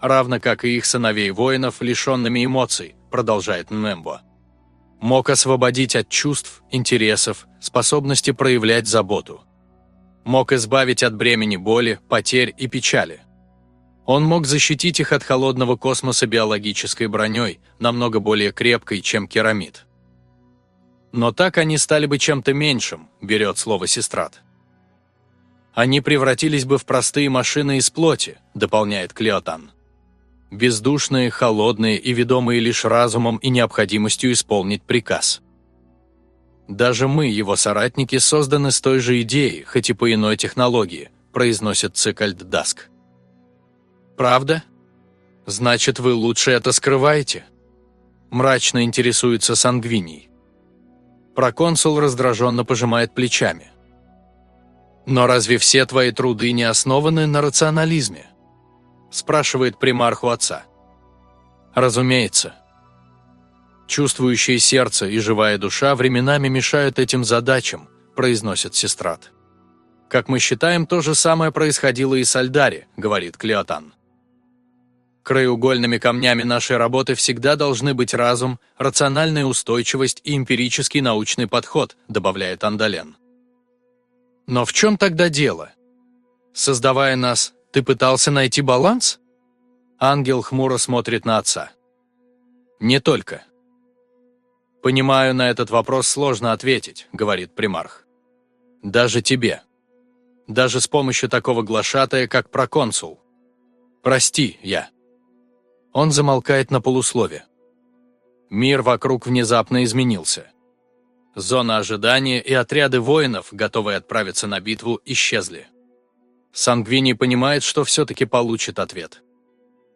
равно как и их сыновей-воинов, лишенными эмоций, продолжает Нембо. Мог освободить от чувств, интересов, способности проявлять заботу. Мог избавить от бремени боли, потерь и печали. Он мог защитить их от холодного космоса биологической броней, намного более крепкой, чем керамид. Но так они стали бы чем-то меньшим, берет слово Сестрат. Они превратились бы в простые машины из плоти, дополняет Клеотан. Бездушные, холодные и ведомые лишь разумом и необходимостью исполнить приказ. Даже мы, его соратники, созданы с той же идеей, хоть и по иной технологии, произносит Цикальд Даск. Правда? Значит, вы лучше это скрываете? Мрачно интересуется Сангвиний. Проконсул раздраженно пожимает плечами. «Но разве все твои труды не основаны на рационализме?» спрашивает примарху отца. «Разумеется. Чувствующее сердце и живая душа временами мешают этим задачам», произносит Сестрат. «Как мы считаем, то же самое происходило и с Альдари», говорит Клеотан. Краеугольными камнями нашей работы всегда должны быть разум, рациональная устойчивость и эмпирический научный подход, добавляет Андален. Но в чем тогда дело? Создавая нас, ты пытался найти баланс? Ангел хмуро смотрит на отца. Не только. Понимаю, на этот вопрос сложно ответить, говорит примарх. Даже тебе. Даже с помощью такого глашатая, как проконсул. Прости, я. Он замолкает на полуслове. Мир вокруг внезапно изменился. Зона ожидания и отряды воинов, готовые отправиться на битву, исчезли. Сангвини понимает, что все-таки получит ответ.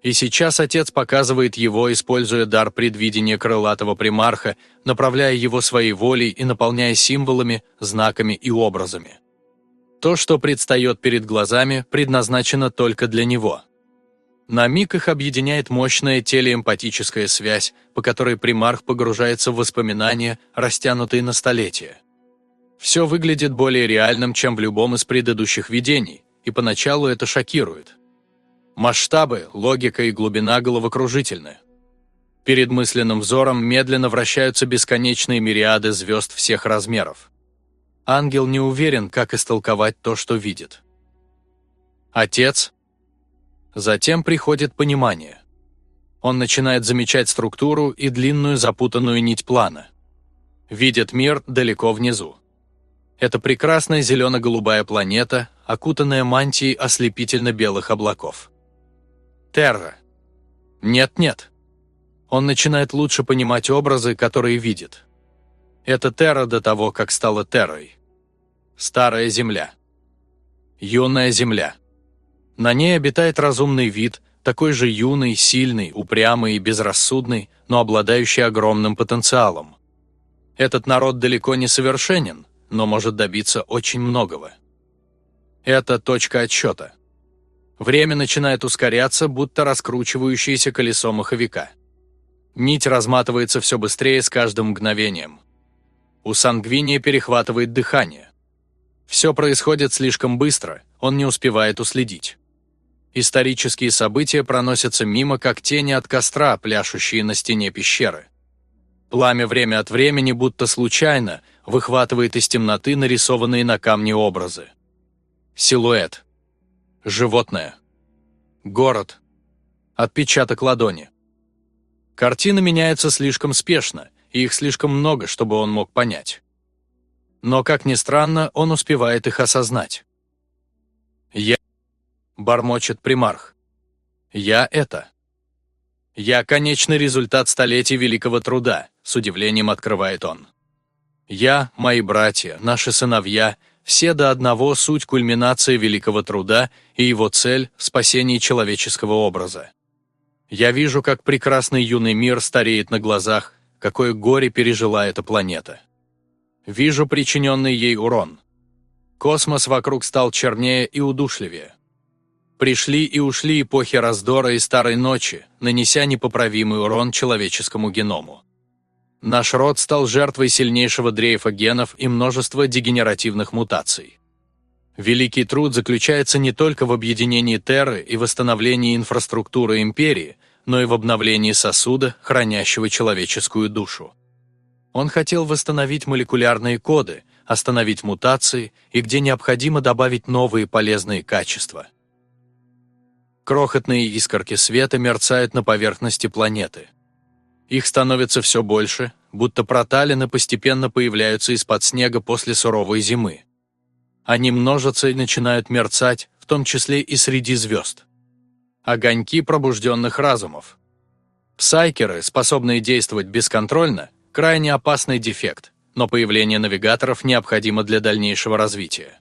И сейчас отец показывает его, используя дар предвидения крылатого примарха, направляя его своей волей и наполняя символами, знаками и образами. То, что предстает перед глазами, предназначено только для него. На миг их объединяет мощная телеэмпатическая связь, по которой примарх погружается в воспоминания, растянутые на столетия. Все выглядит более реальным, чем в любом из предыдущих видений, и поначалу это шокирует. Масштабы, логика и глубина головокружительны. Перед мысленным взором медленно вращаются бесконечные мириады звезд всех размеров. Ангел не уверен, как истолковать то, что видит. Отец, Затем приходит понимание. Он начинает замечать структуру и длинную запутанную нить плана. Видит мир далеко внизу. Это прекрасная зелено-голубая планета, окутанная мантией ослепительно-белых облаков. Терра. Нет-нет. Он начинает лучше понимать образы, которые видит. Это Терра до того, как стала Террой. Старая Земля. Юная Земля. На ней обитает разумный вид, такой же юный, сильный, упрямый и безрассудный, но обладающий огромным потенциалом. Этот народ далеко не совершенен, но может добиться очень многого. Это точка отсчета. Время начинает ускоряться, будто раскручивающееся колесо маховика. Нить разматывается все быстрее с каждым мгновением. У Сангвиния перехватывает дыхание. Все происходит слишком быстро, он не успевает уследить. Исторические события проносятся мимо, как тени от костра, пляшущие на стене пещеры. Пламя время от времени, будто случайно, выхватывает из темноты нарисованные на камне образы. Силуэт. Животное. Город. Отпечаток ладони. Картина меняется слишком спешно, и их слишком много, чтобы он мог понять. Но, как ни странно, он успевает их осознать. Бормочет примарх. «Я это». «Я конечный результат столетий великого труда», — с удивлением открывает он. «Я, мои братья, наши сыновья, все до одного суть кульминации великого труда и его цель — спасение человеческого образа. Я вижу, как прекрасный юный мир стареет на глазах, какое горе пережила эта планета. Вижу причиненный ей урон. Космос вокруг стал чернее и удушливее. Пришли и ушли эпохи раздора и старой ночи, нанеся непоправимый урон человеческому геному. Наш род стал жертвой сильнейшего дрейфа генов и множества дегенеративных мутаций. Великий труд заключается не только в объединении Терры и восстановлении инфраструктуры империи, но и в обновлении сосуда, хранящего человеческую душу. Он хотел восстановить молекулярные коды, остановить мутации и, где необходимо, добавить новые полезные качества. Крохотные искорки света мерцают на поверхности планеты. Их становится все больше, будто проталины постепенно появляются из-под снега после суровой зимы. Они множатся и начинают мерцать, в том числе и среди звезд. Огоньки пробужденных разумов. Псайкеры, способные действовать бесконтрольно, крайне опасный дефект, но появление навигаторов необходимо для дальнейшего развития.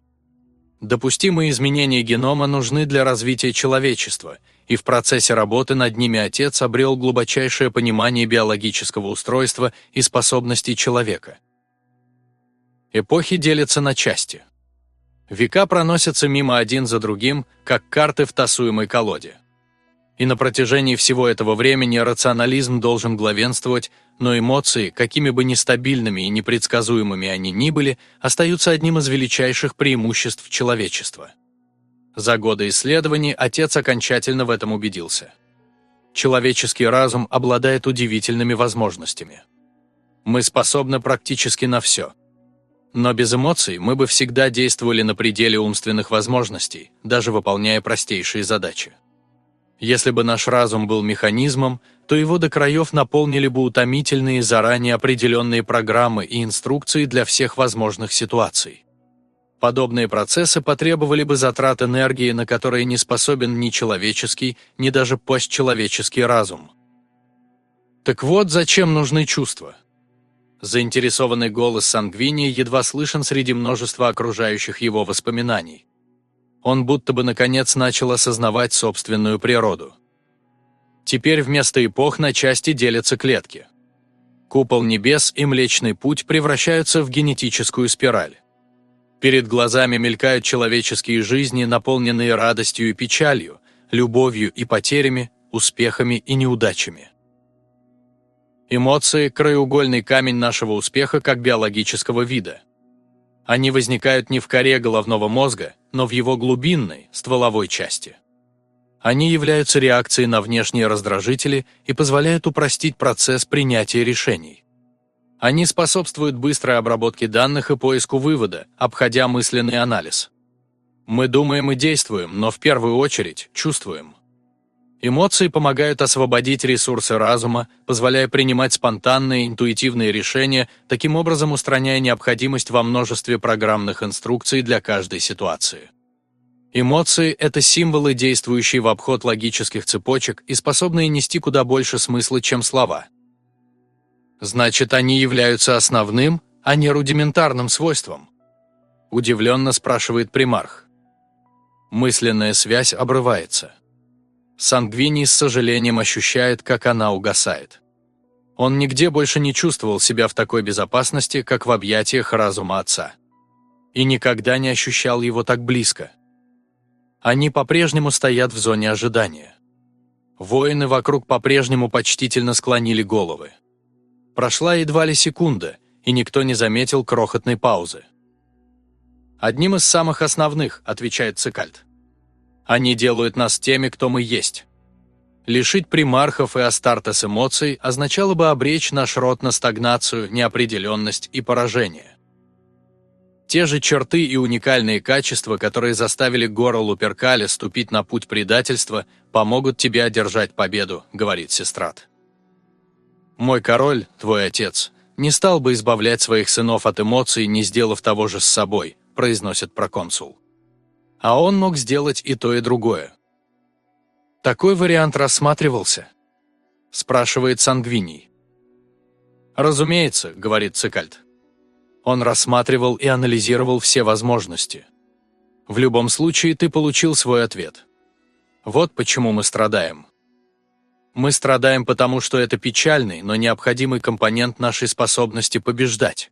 Допустимые изменения генома нужны для развития человечества, и в процессе работы над ними отец обрел глубочайшее понимание биологического устройства и способностей человека. Эпохи делятся на части. Века проносятся мимо один за другим, как карты в тасуемой колоде. И на протяжении всего этого времени рационализм должен главенствовать, но эмоции, какими бы нестабильными и непредсказуемыми они ни были, остаются одним из величайших преимуществ человечества. За годы исследований отец окончательно в этом убедился. Человеческий разум обладает удивительными возможностями. Мы способны практически на все. Но без эмоций мы бы всегда действовали на пределе умственных возможностей, даже выполняя простейшие задачи. Если бы наш разум был механизмом, то его до краев наполнили бы утомительные заранее определенные программы и инструкции для всех возможных ситуаций. Подобные процессы потребовали бы затрат энергии, на которые не способен ни человеческий, ни даже постчеловеческий разум. Так вот, зачем нужны чувства? Заинтересованный голос Сангвини едва слышен среди множества окружающих его воспоминаний. Он будто бы наконец начал осознавать собственную природу. Теперь вместо эпох на части делятся клетки. Купол небес и Млечный Путь превращаются в генетическую спираль. Перед глазами мелькают человеческие жизни, наполненные радостью и печалью, любовью и потерями, успехами и неудачами. Эмоции – краеугольный камень нашего успеха как биологического вида. Они возникают не в коре головного мозга, но в его глубинной, стволовой части. Они являются реакцией на внешние раздражители и позволяют упростить процесс принятия решений. Они способствуют быстрой обработке данных и поиску вывода, обходя мысленный анализ. Мы думаем и действуем, но в первую очередь чувствуем. Эмоции помогают освободить ресурсы разума, позволяя принимать спонтанные, интуитивные решения, таким образом устраняя необходимость во множестве программных инструкций для каждой ситуации. Эмоции – это символы, действующие в обход логических цепочек и способные нести куда больше смысла, чем слова – Значит, они являются основным, а не рудиментарным свойством? Удивленно спрашивает примарх. Мысленная связь обрывается. Сангвини с сожалением ощущает, как она угасает. Он нигде больше не чувствовал себя в такой безопасности, как в объятиях разума отца. И никогда не ощущал его так близко. Они по-прежнему стоят в зоне ожидания. Воины вокруг по-прежнему почтительно склонили головы. Прошла едва ли секунда, и никто не заметил крохотной паузы. «Одним из самых основных», — отвечает Цикальд. «Они делают нас теми, кто мы есть». Лишить примархов и Астартес эмоций означало бы обречь наш род на стагнацию, неопределенность и поражение. Те же черты и уникальные качества, которые заставили Гора Луперкаля ступить на путь предательства, помогут тебе одержать победу, говорит Сестрат. Мой король, твой отец, не стал бы избавлять своих сынов от эмоций, не сделав того же с собой, произносит проконсул. А он мог сделать и то, и другое. Такой вариант рассматривался? Спрашивает Сангвиний. Разумеется, говорит Цикальд. Он рассматривал и анализировал все возможности. В любом случае ты получил свой ответ. Вот почему мы страдаем. Мы страдаем потому, что это печальный, но необходимый компонент нашей способности побеждать.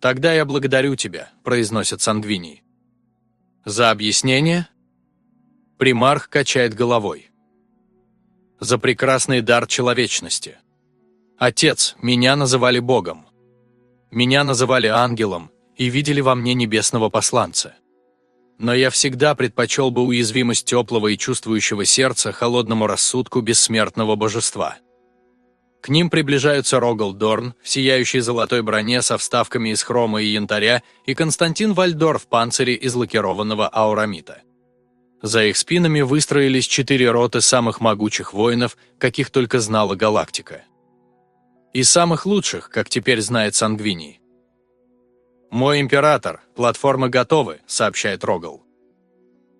«Тогда я благодарю тебя», – произносит Сангвиний. «За объяснение?» Примарх качает головой. «За прекрасный дар человечности. Отец, меня называли Богом. Меня называли ангелом и видели во мне небесного посланца. Но я всегда предпочел бы уязвимость теплого и чувствующего сердца холодному рассудку бессмертного божества. К ним приближаются Рогал Дорн в сияющей золотой броне со вставками из хрома и янтаря и Константин Вальдор в панцире из лакированного аурамита. За их спинами выстроились четыре роты самых могучих воинов, каких только знала галактика. И самых лучших, как теперь знает Сангвиний. «Мой император, платформы готовы», — сообщает Рогал.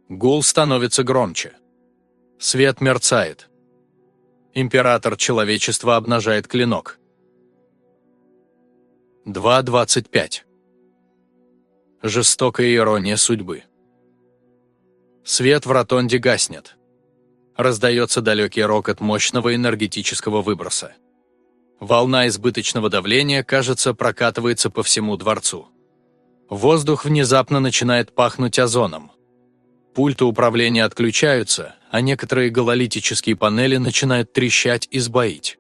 Гул становится громче. Свет мерцает. Император человечества обнажает клинок. 2.25. Жестокая ирония судьбы. Свет в ротонде гаснет. Раздается далекий рокот мощного энергетического выброса. Волна избыточного давления, кажется, прокатывается по всему дворцу. Воздух внезапно начинает пахнуть озоном. Пульты управления отключаются, а некоторые гололитические панели начинают трещать и сбоить.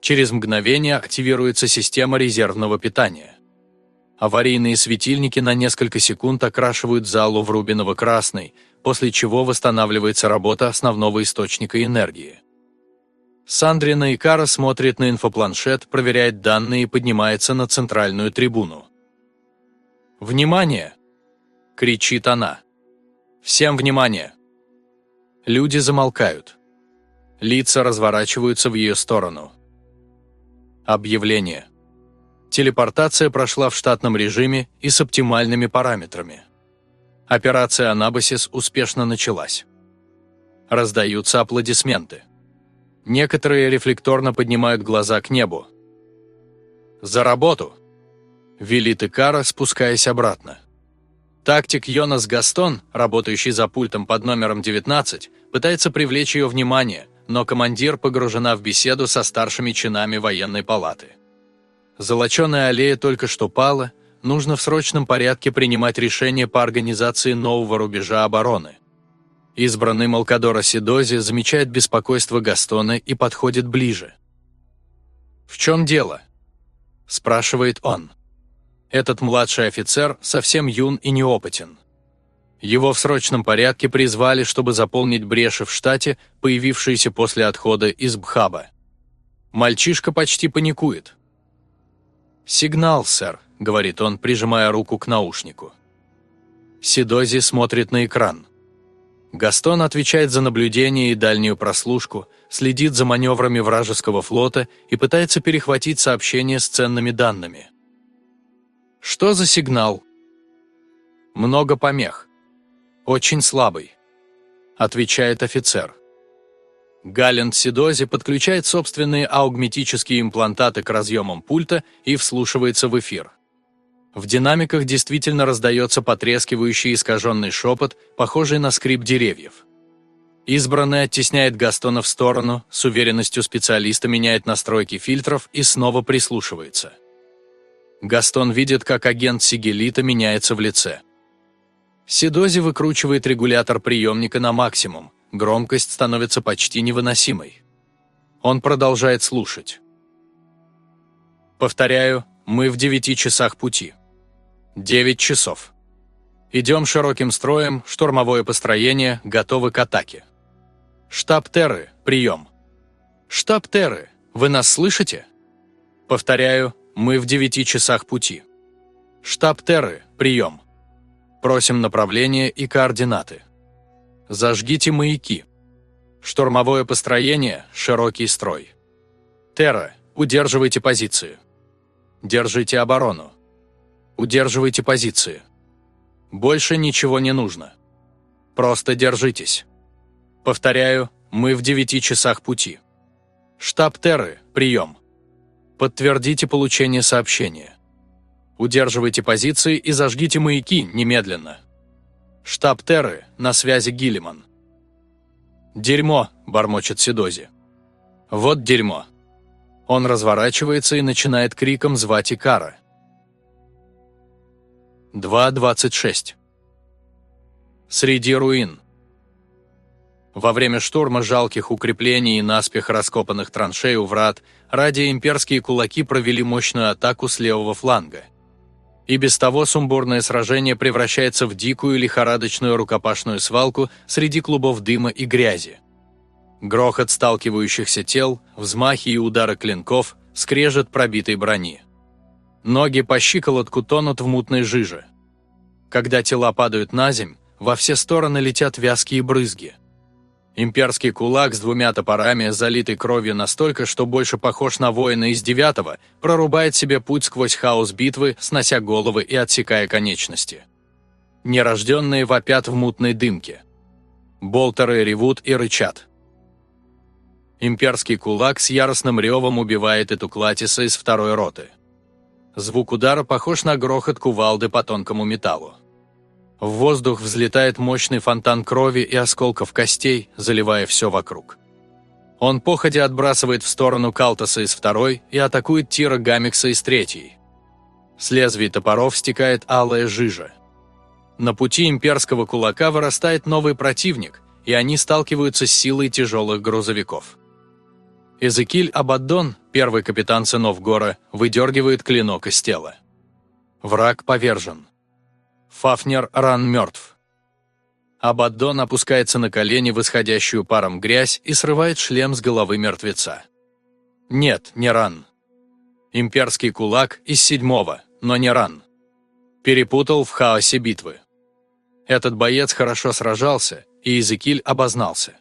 Через мгновение активируется система резервного питания. Аварийные светильники на несколько секунд окрашивают залу в рубиново-красный, после чего восстанавливается работа основного источника энергии. Сандрина Икара смотрит на инфопланшет, проверяет данные и поднимается на центральную трибуну. «Внимание!» – кричит она. «Всем внимание!» Люди замолкают. Лица разворачиваются в ее сторону. Объявление. Телепортация прошла в штатном режиме и с оптимальными параметрами. Операция «Анабасис» успешно началась. Раздаются аплодисменты. Некоторые рефлекторно поднимают глаза к небу. «За работу!» велит Икара, спускаясь обратно. Тактик Йонас Гастон, работающий за пультом под номером 19, пытается привлечь ее внимание, но командир погружена в беседу со старшими чинами военной палаты. Золоченая аллея только что пала, нужно в срочном порядке принимать решение по организации нового рубежа обороны. Избранный Малкадора Сидози замечает беспокойство Гастона и подходит ближе. «В чем дело?» – спрашивает он. Этот младший офицер совсем юн и неопытен. Его в срочном порядке призвали, чтобы заполнить бреши в штате, появившиеся после отхода из Бхаба. Мальчишка почти паникует. «Сигнал, сэр», — говорит он, прижимая руку к наушнику. Сидози смотрит на экран. Гастон отвечает за наблюдение и дальнюю прослушку, следит за маневрами вражеского флота и пытается перехватить сообщение с ценными данными. Что за сигнал? Много помех. Очень слабый. Отвечает офицер. Галент Сидози подключает собственные аугметические имплантаты к разъемам пульта и вслушивается в эфир. В динамиках действительно раздается потрескивающий искаженный шепот, похожий на скрип деревьев. Избранный оттесняет Гастона в сторону, с уверенностью специалиста меняет настройки фильтров и снова прислушивается. Гастон видит, как агент Сигелита меняется в лице. Сидози выкручивает регулятор приемника на максимум, громкость становится почти невыносимой. Он продолжает слушать. Повторяю, мы в девяти часах пути. Девять часов. Идем широким строем, штурмовое построение, готовы к атаке. Штаб Терры, прием. Штаб Терры, вы нас слышите? Повторяю, мы в девяти часах пути. Штаб Терры, прием. Просим направление и координаты. Зажгите маяки. Штурмовое построение, широкий строй. Терра, удерживайте позиции. Держите оборону. Удерживайте позиции. Больше ничего не нужно. Просто держитесь. Повторяю, мы в девяти часах пути. Штаб Терры, прием. Подтвердите получение сообщения. Удерживайте позиции и зажгите маяки немедленно. Штаб Терры, на связи Гиллиман. «Дерьмо», – бормочет Сидози. «Вот дерьмо». Он разворачивается и начинает криком звать Икара. 2.26 Среди руин. Во время штурма жалких укреплений и наспех раскопанных траншей у врат, ради имперские кулаки провели мощную атаку с левого фланга. И без того сумбурное сражение превращается в дикую лихорадочную рукопашную свалку среди клубов дыма и грязи. Грохот сталкивающихся тел, взмахи и удары клинков, скрежет пробитой брони. Ноги по щиколотку тонут в мутной жиже. Когда тела падают на земь, во все стороны летят вязкие брызги. Имперский кулак с двумя топорами, залитый кровью настолько, что больше похож на воина из девятого, прорубает себе путь сквозь хаос битвы, снося головы и отсекая конечности. Нерожденные вопят в мутной дымке. Болтеры ревут и рычат. Имперский кулак с яростным ревом убивает эту клатиса из второй роты. Звук удара похож на грохот кувалды по тонкому металлу. В воздух взлетает мощный фонтан крови и осколков костей, заливая все вокруг. Он походя отбрасывает в сторону Калтаса из второй и атакует Тира Гамикса из третьей. С лезвий топоров стекает алая жижа. На пути имперского кулака вырастает новый противник, и они сталкиваются с силой тяжелых грузовиков. Эзекиль Абаддон, первый капитан сынов Гора, выдергивает клинок из тела. Враг повержен. Фафнер ран мертв. Абаддон опускается на колени в паром грязь и срывает шлем с головы мертвеца. Нет, не ран. Имперский кулак из седьмого, но не ран. Перепутал в хаосе битвы. Этот боец хорошо сражался, и Изекиль обознался.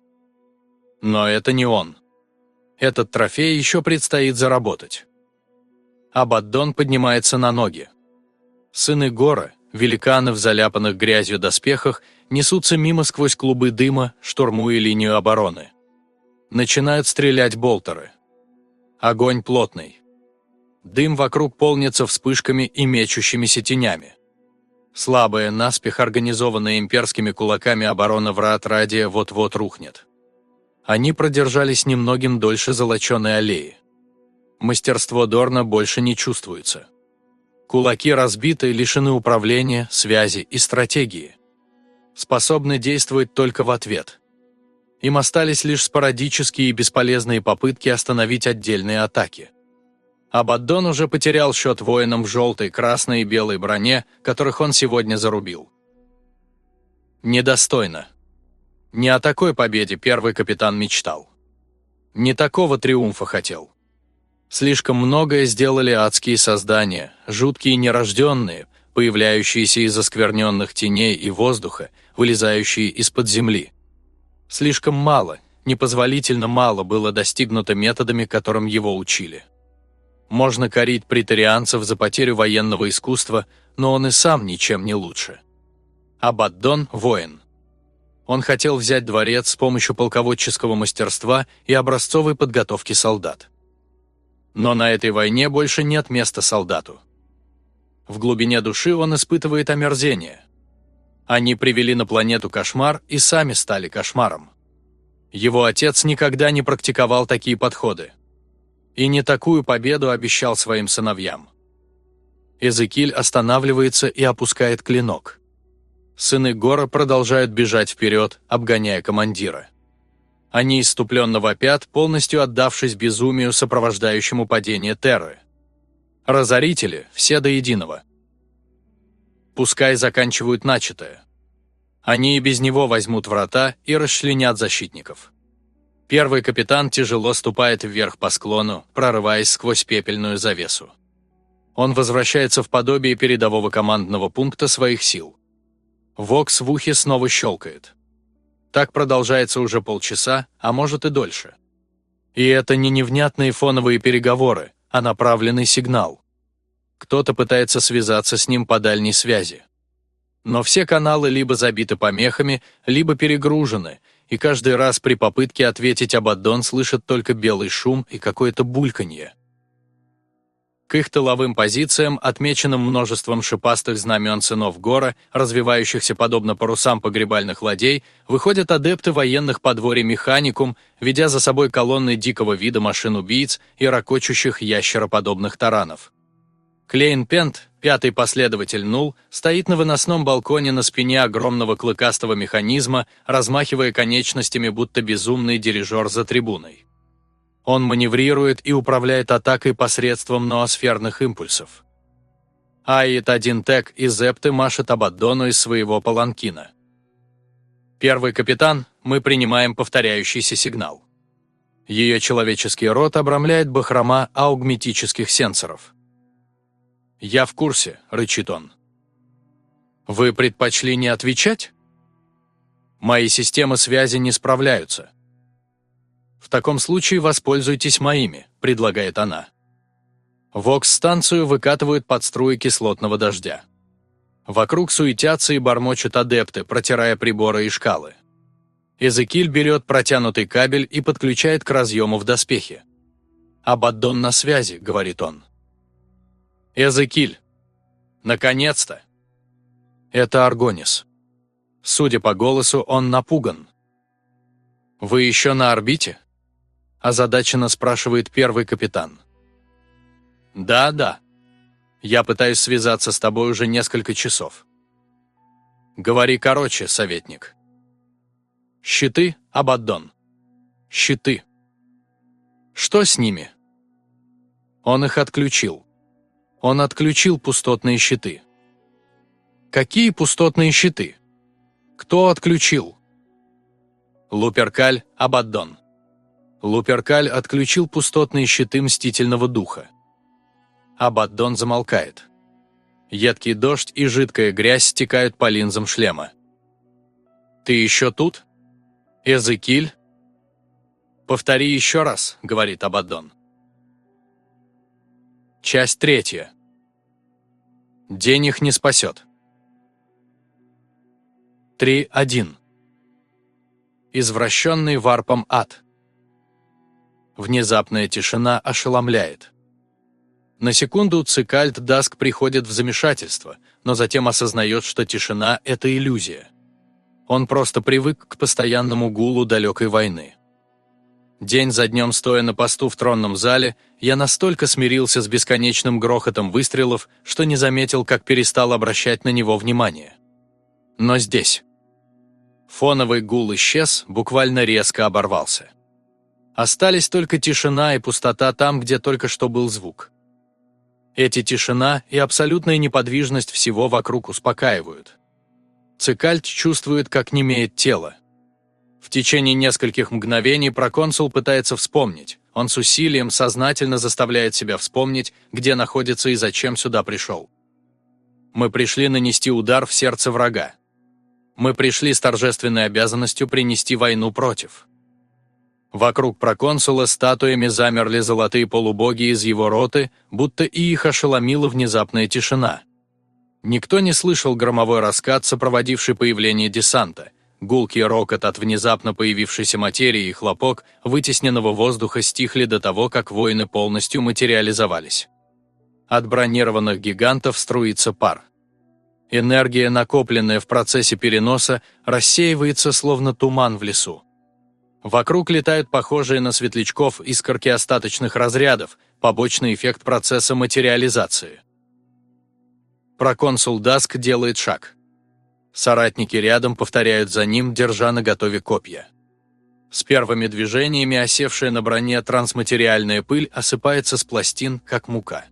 Но это не он. Этот трофей еще предстоит заработать. Абаддон поднимается на ноги. Сыны Гора, великаны в заляпанных грязью доспехах несутся мимо сквозь клубы дыма, штурмуя линию обороны. Начинают стрелять болтеры. Огонь плотный. Дым вокруг полнится вспышками и мечущимися тенями. Слабая, наспех организованная имперскими кулаками оборона врат Радия вот-вот рухнет. Они продержались немногим дольше золоченой аллеи. Мастерство Дорна больше не чувствуется. Кулаки разбиты, лишены управления, связи и стратегии. Способны действовать только в ответ. Им остались лишь спорадические и бесполезные попытки остановить отдельные атаки. Абаддон уже потерял счет воинам в желтой, красной и белой броне, которых он сегодня зарубил. Недостойно. Не о такой победе первый капитан мечтал. Не такого триумфа хотел. Слишком многое сделали адские создания, жуткие нерожденные, появляющиеся из оскверненных теней и воздуха, вылезающие из-под земли. Слишком мало, непозволительно мало было достигнуто методами, которым его учили. Можно корить претарианцев за потерю военного искусства, но он и сам ничем не лучше. Абаддон – воин. Он хотел взять дворец с помощью полководческого мастерства и образцовой подготовки солдат. Но на этой войне больше нет места солдату. В глубине души он испытывает омерзение. Они привели на планету кошмар и сами стали кошмаром. Его отец никогда не практиковал такие подходы. И не такую победу обещал своим сыновьям. Эзекиль останавливается и опускает клинок. Сыны Гора продолжают бежать вперед, обгоняя командира. Они иступленно вопят, полностью отдавшись безумию, сопровождающему падение Терры. Разорители, все до единого. Пускай заканчивают начатое. Они и без него возьмут врата и расчленят защитников. Первый капитан тяжело ступает вверх по склону, прорываясь сквозь пепельную завесу. Он возвращается в подобие передового командного пункта своих сил. Вокс в ухе снова щелкает. Так продолжается уже полчаса, а может и дольше. И это не невнятные фоновые переговоры, а направленный сигнал. Кто-то пытается связаться с ним по дальней связи. Но все каналы либо забиты помехами, либо перегружены, и каждый раз при попытке ответить Абаддон слышит только белый шум и какое-то бульканье. К их тыловым позициям, отмеченным множеством шипастых знамен сынов Гора, развивающихся подобно парусам погребальных ладей, выходят адепты военных подворий Механикум, ведя за собой колонны дикого вида машин-убийц и ракочущих ящероподобных таранов. Клейн Пент, пятый последователь Нул, стоит на выносном балконе на спине огромного клыкастого механизма, размахивая конечностями, будто безумный дирижер за трибуной. Он маневрирует и управляет атакой посредством ноосферных импульсов. Аид-1 Тек и Зепты машет Абаддону из своего паланкина. Первый капитан, мы принимаем повторяющийся сигнал. Ее человеческий рот обрамляет бахрома аугметических сенсоров. «Я в курсе», — рычит он. «Вы предпочли не отвечать?» «Мои системы связи не справляются». «В таком случае воспользуйтесь моими», — предлагает она. Вокс-станцию выкатывают под струи кислотного дождя. Вокруг суетятся и бормочут адепты, протирая приборы и шкалы. Эзекиль берет протянутый кабель и подключает к разъему в доспехе. «Абаддон на связи», — говорит он. «Эзекиль! Наконец-то!» Это Аргонис. Судя по голосу, он напуган. «Вы еще на орбите?» – озадаченно спрашивает первый капитан. «Да, да. Я пытаюсь связаться с тобой уже несколько часов». «Говори короче, советник». «Щиты, Абаддон. Щиты». «Что с ними?» Он их отключил. Он отключил пустотные щиты. Какие пустотные щиты? Кто отключил? Луперкаль, Абаддон. Луперкаль отключил пустотные щиты Мстительного Духа. Абаддон замолкает. Едкий дождь и жидкая грязь стекают по линзам шлема. «Ты еще тут? Эзекиль?» «Повтори еще раз», — говорит Абаддон. Часть третья. День их не спасет. 3.1. Извращенный варпом ад. Внезапная тишина ошеломляет. На секунду Цикальт Даск приходит в замешательство, но затем осознает, что тишина – это иллюзия. Он просто привык к постоянному гулу далекой войны. День за днем стоя на посту в тронном зале, я настолько смирился с бесконечным грохотом выстрелов, что не заметил, как перестал обращать на него внимание. Но здесь. Фоновый гул исчез, буквально резко оборвался. Остались только тишина и пустота там, где только что был звук. Эти тишина и абсолютная неподвижность всего вокруг успокаивают. Цикальт чувствует, как немеет тело. В течение нескольких мгновений проконсул пытается вспомнить. Он с усилием сознательно заставляет себя вспомнить, где находится и зачем сюда пришел. Мы пришли нанести удар в сердце врага. Мы пришли с торжественной обязанностью принести войну против. Вокруг проконсула статуями замерли золотые полубоги из его роты, будто и их ошеломила внезапная тишина. Никто не слышал громовой раскат, сопроводивший появление десанта. Гулкий рокот от внезапно появившейся материи и хлопок вытесненного воздуха стихли до того, как воины полностью материализовались. От бронированных гигантов струится пар. Энергия, накопленная в процессе переноса, рассеивается словно туман в лесу. Вокруг летают похожие на светлячков искорки остаточных разрядов, побочный эффект процесса материализации. Проконсул Даск делает шаг. Соратники рядом повторяют за ним, держа на готове копья. С первыми движениями осевшая на броне трансматериальная пыль осыпается с пластин, как мука.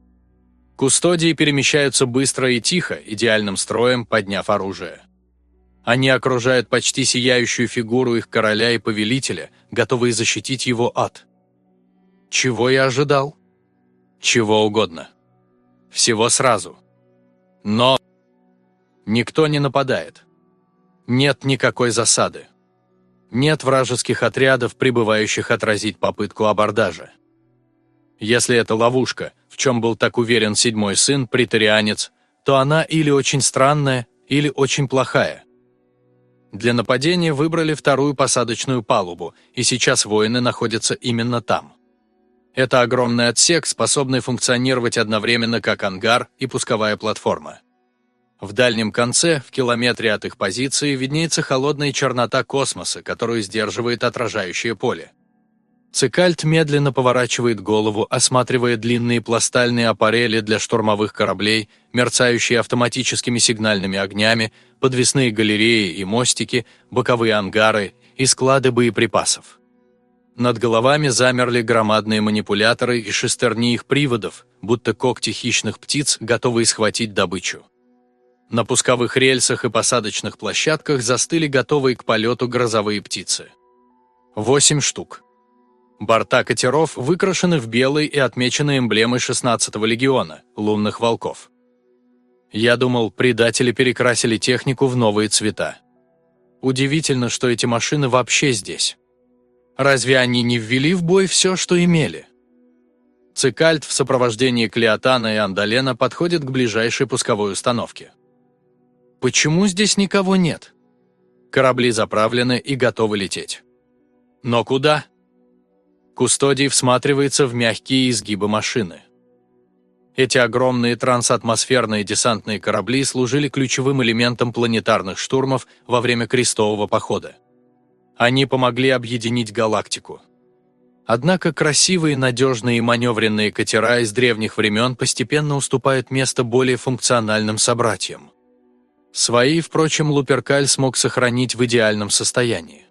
Кустодии перемещаются быстро и тихо, идеальным строем подняв оружие. Они окружают почти сияющую фигуру их короля и повелителя, готовые защитить его ад. Чего я ожидал? Чего угодно. Всего сразу. Но никто не нападает. Нет никакой засады. Нет вражеских отрядов, прибывающих отразить попытку абордажа. Если это ловушка, в чем был так уверен седьмой сын, притарианец, то она или очень странная, или очень плохая. Для нападения выбрали вторую посадочную палубу, и сейчас воины находятся именно там. Это огромный отсек, способный функционировать одновременно как ангар и пусковая платформа. В дальнем конце, в километре от их позиции, виднеется холодная чернота космоса, которую сдерживает отражающее поле. Цикальт медленно поворачивает голову, осматривая длинные пластальные аппарели для штурмовых кораблей, мерцающие автоматическими сигнальными огнями, подвесные галереи и мостики, боковые ангары и склады боеприпасов. Над головами замерли громадные манипуляторы и шестерни их приводов, будто когти хищных птиц, готовые схватить добычу. На пусковых рельсах и посадочных площадках застыли готовые к полету грозовые птицы. Восемь штук. Борта катеров выкрашены в белый и отмечены эмблемой 16-го легиона – лунных волков. Я думал, предатели перекрасили технику в новые цвета. Удивительно, что эти машины вообще здесь. Разве они не ввели в бой все, что имели? Цикальт в сопровождении Клеотана и Андалена подходит к ближайшей пусковой установке. Почему здесь никого нет? Корабли заправлены и готовы лететь. Но куда? Кустодий всматривается в мягкие изгибы машины. Эти огромные трансатмосферные десантные корабли служили ключевым элементом планетарных штурмов во время крестового похода. Они помогли объединить галактику. Однако красивые, надежные и маневренные катера из древних времен постепенно уступают место более функциональным собратьям. Свои, впрочем, Луперкаль смог сохранить в идеальном состоянии.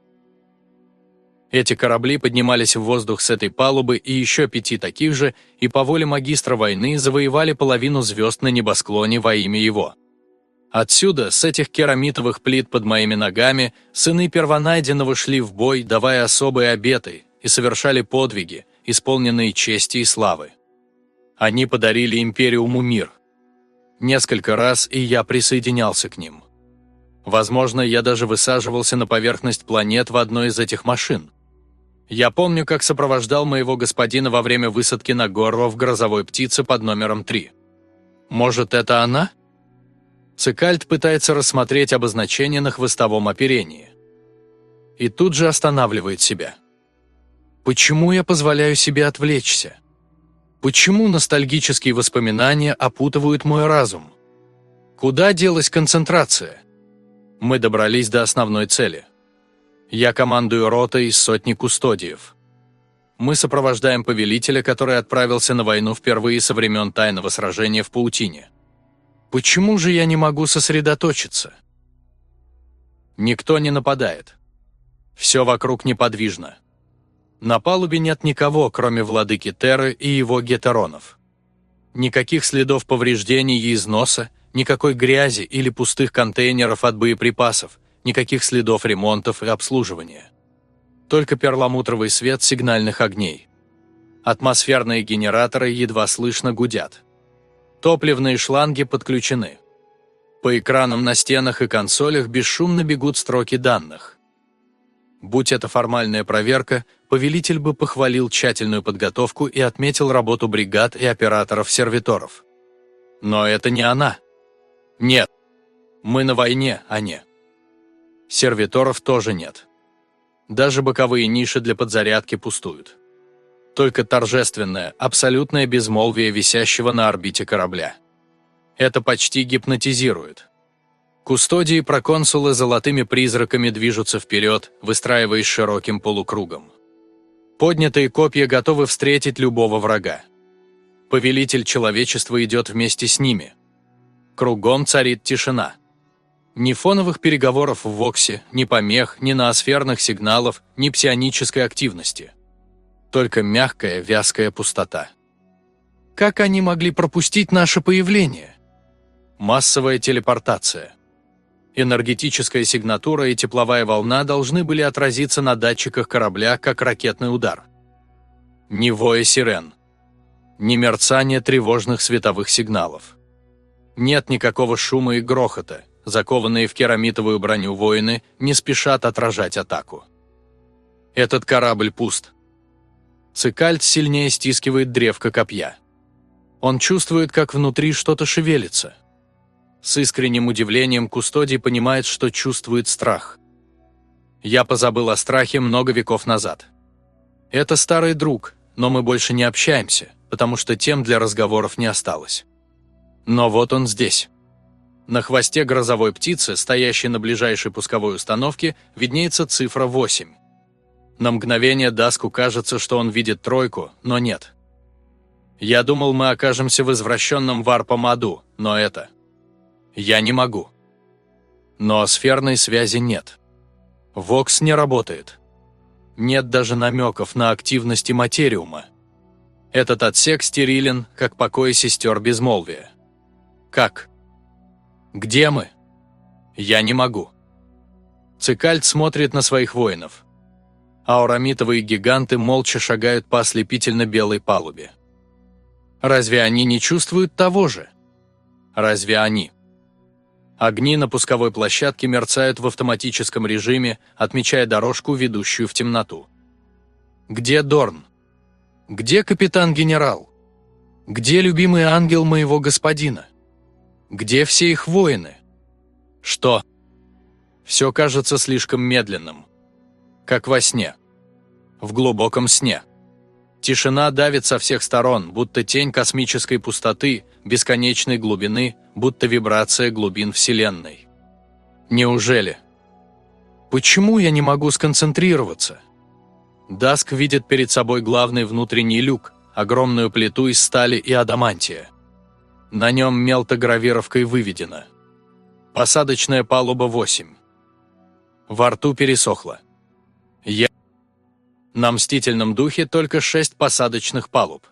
Эти корабли поднимались в воздух с этой палубы и еще пяти таких же, и по воле магистра войны завоевали половину звезд на небосклоне во имя его. Отсюда, с этих керамитовых плит под моими ногами, сыны первонайденного шли в бой, давая особые обеты, и совершали подвиги, исполненные чести и славы. Они подарили Империуму мир. Несколько раз и я присоединялся к ним. Возможно, я даже высаживался на поверхность планет в одной из этих машин. Я помню, как сопровождал моего господина во время высадки на гору в грозовой птице под номером 3. Может, это она? Цикальт пытается рассмотреть обозначение на хвостовом оперении. И тут же останавливает себя. Почему я позволяю себе отвлечься? Почему ностальгические воспоминания опутывают мой разум? Куда делась концентрация? Мы добрались до основной цели – я командую ротой из сотни кустодиев. Мы сопровождаем повелителя, который отправился на войну впервые со времен тайного сражения в паутине. Почему же я не могу сосредоточиться? Никто не нападает. Все вокруг неподвижно. На палубе нет никого, кроме владыки Терры и его гетеронов. Никаких следов повреждений и износа, никакой грязи или пустых контейнеров от боеприпасов, никаких следов ремонтов и обслуживания. Только перламутровый свет сигнальных огней. Атмосферные генераторы едва слышно гудят. Топливные шланги подключены. По экранам на стенах и консолях бесшумно бегут строки данных. Будь это формальная проверка, повелитель бы похвалил тщательную подготовку и отметил работу бригад и операторов-сервиторов. Но это не она. Нет. Мы на войне, а не. Сервиторов тоже нет. Даже боковые ниши для подзарядки пустуют. Только торжественное, абсолютное безмолвие висящего на орбите корабля. Это почти гипнотизирует. Кустодии проконсулы золотыми призраками движутся вперед, выстраиваясь широким полукругом. Поднятые копья готовы встретить любого врага. Повелитель человечества идет вместе с ними. Кругом царит тишина. Ни фоновых переговоров в Воксе, ни помех, ни ноосферных сигналов, ни псионической активности. Только мягкая, вязкая пустота. Как они могли пропустить наше появление? Массовая телепортация. Энергетическая сигнатура и тепловая волна должны были отразиться на датчиках корабля, как ракетный удар. Ни воя сирен. Ни мерцания тревожных световых сигналов. Нет никакого шума и грохота, закованные в керамитовую броню воины, не спешат отражать атаку. Этот корабль пуст. Цикальт сильнее стискивает древко копья. Он чувствует, как внутри что-то шевелится. С искренним удивлением Кустодий понимает, что чувствует страх. Я позабыл о страхе много веков назад. Это старый друг, но мы больше не общаемся, потому что тем для разговоров не осталось. Но вот он здесь. На хвосте грозовой птицы, стоящей на ближайшей пусковой установке, виднеется цифра 8. На мгновение Даску кажется, что он видит тройку, но нет. Я думал, мы окажемся в извращенном варпом аду, но это... Я не могу. Но сферной связи нет. Вокс не работает. Нет даже намеков на активности материума. Этот отсек стерилен, как покой сестер безмолвия. Как? Где мы? Я не могу. Цикальт смотрит на своих воинов. Аурамитовые гиганты молча шагают по ослепительно белой палубе. Разве они не чувствуют того же? Разве они? Огни на пусковой площадке мерцают в автоматическом режиме, отмечая дорожку, ведущую в темноту. Где Дорн? Где капитан-генерал? Где любимый ангел моего господина? Где все их воины? Что? Все кажется слишком медленным. Как во сне. В глубоком сне. Тишина давит со всех сторон, будто тень космической пустоты, бесконечной глубины, будто вибрация глубин Вселенной. Неужели? Почему я не могу сконцентрироваться? Даск видит перед собой главный внутренний люк, огромную плиту из стали и адамантия. На нем мелтогравировкой выведено. Посадочная палуба 8. Во рту пересохло. Я на Мстительном духе только шесть посадочных палуб.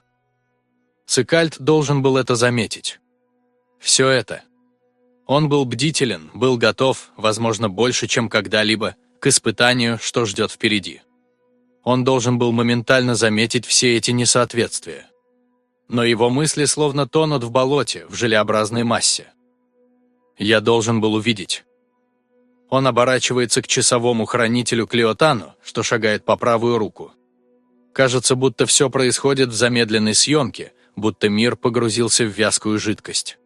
Цикальт должен был это заметить. Все это. Он был бдителен, был готов, возможно, больше, чем когда-либо, к испытанию, что ждет впереди. Он должен был моментально заметить все эти несоответствия. Но его мысли словно тонут в болоте, в желеобразной массе. Я должен был увидеть. Он оборачивается к часовому хранителю Клеотану, что шагает по правую руку. Кажется, будто все происходит в замедленной съемке, будто мир погрузился в вязкую жидкость.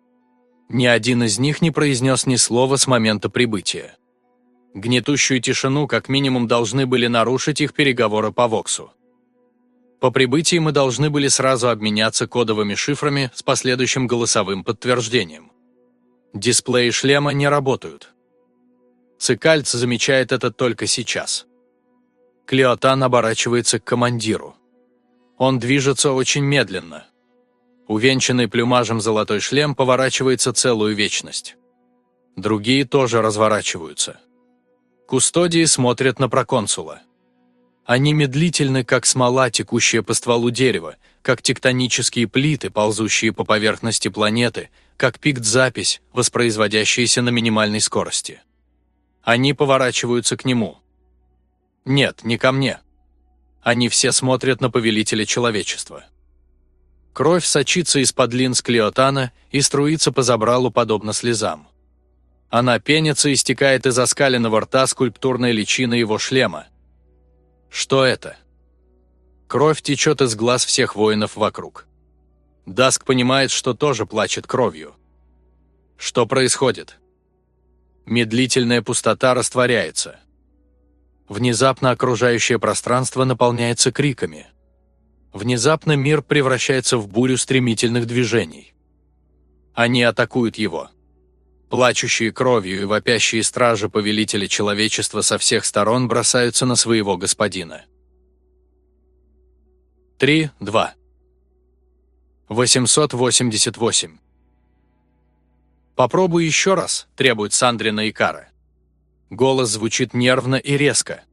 Ни один из них не произнес ни слова с момента прибытия. Гнетущую тишину как минимум должны были нарушить их переговоры по Воксу. По прибытии мы должны были сразу обменяться кодовыми шифрами с последующим голосовым подтверждением. Дисплеи шлема не работают. Цикальц замечает это только сейчас. Клеотан оборачивается к командиру. Он движется очень медленно. Увенчанный плюмажем золотой шлем поворачивается целую вечность. Другие тоже разворачиваются. Кустодии смотрят на проконсула. Они медлительны, как смола, текущая по стволу дерева, как тектонические плиты, ползущие по поверхности планеты, как пикт-запись, воспроизводящаяся на минимальной скорости. Они поворачиваются к нему. Нет, не ко мне. Они все смотрят на повелителя человечества. Кровь сочится из-под линз Клеотана и струится по забралу подобно слезам. Она пенится и стекает из оскаленного рта скульптурной личины его шлема. Что это? Кровь течет из глаз всех воинов вокруг. Даск понимает, что тоже плачет кровью. Что происходит? Медлительная пустота растворяется. Внезапно окружающее пространство наполняется криками. Внезапно мир превращается в бурю стремительных движений. Они атакуют его. Плачущие кровью и вопящие стражи повелителя человечества со всех сторон бросаются на своего господина. 3.2 888 «Попробуй еще раз», – требует Сандрина Икара. Голос звучит нервно и резко.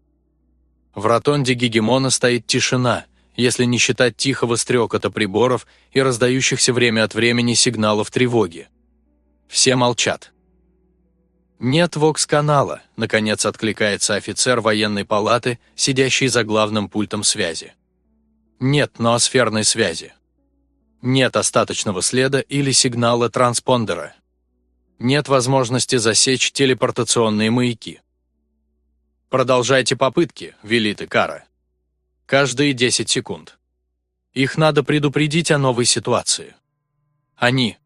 В ротонде Гегемона стоит тишина, если не считать тихого стрекота приборов и раздающихся время от времени сигналов тревоги. Все молчат. «Нет вокс-канала», – наконец откликается офицер военной палаты, сидящий за главным пультом связи. «Нет ноосферной связи. Нет остаточного следа или сигнала транспондера нет возможности засечь телепортационные маяки. Продолжайте попытки, велит Икара. Каждые 10 секунд. Их надо предупредить о новой ситуации. Они.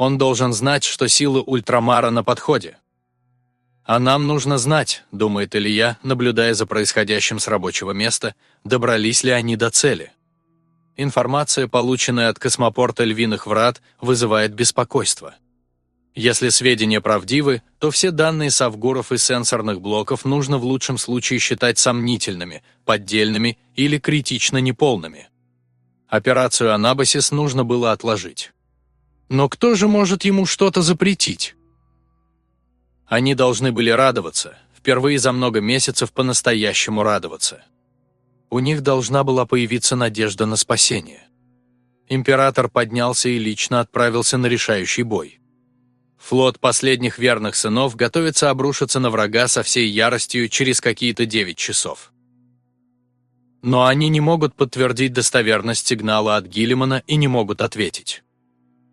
Он должен знать, что силы Ультрамара на подходе. А нам нужно знать, думает Илья, наблюдая за происходящим с рабочего места, добрались ли они до цели. Информация, полученная от космопорта Львиных Врат, вызывает беспокойство. Если сведения правдивы, то все данные совгуров и сенсорных блоков нужно в лучшем случае считать сомнительными, поддельными или критично неполными. Операцию Анабасис нужно было отложить. Но кто же может ему что-то запретить? Они должны были радоваться, впервые за много месяцев по-настоящему радоваться. У них должна была появиться надежда на спасение. Император поднялся и лично отправился на решающий бой. Флот последних верных сынов готовится обрушиться на врага со всей яростью через какие-то 9 часов. Но они не могут подтвердить достоверность сигнала от Гиллимана и не могут ответить.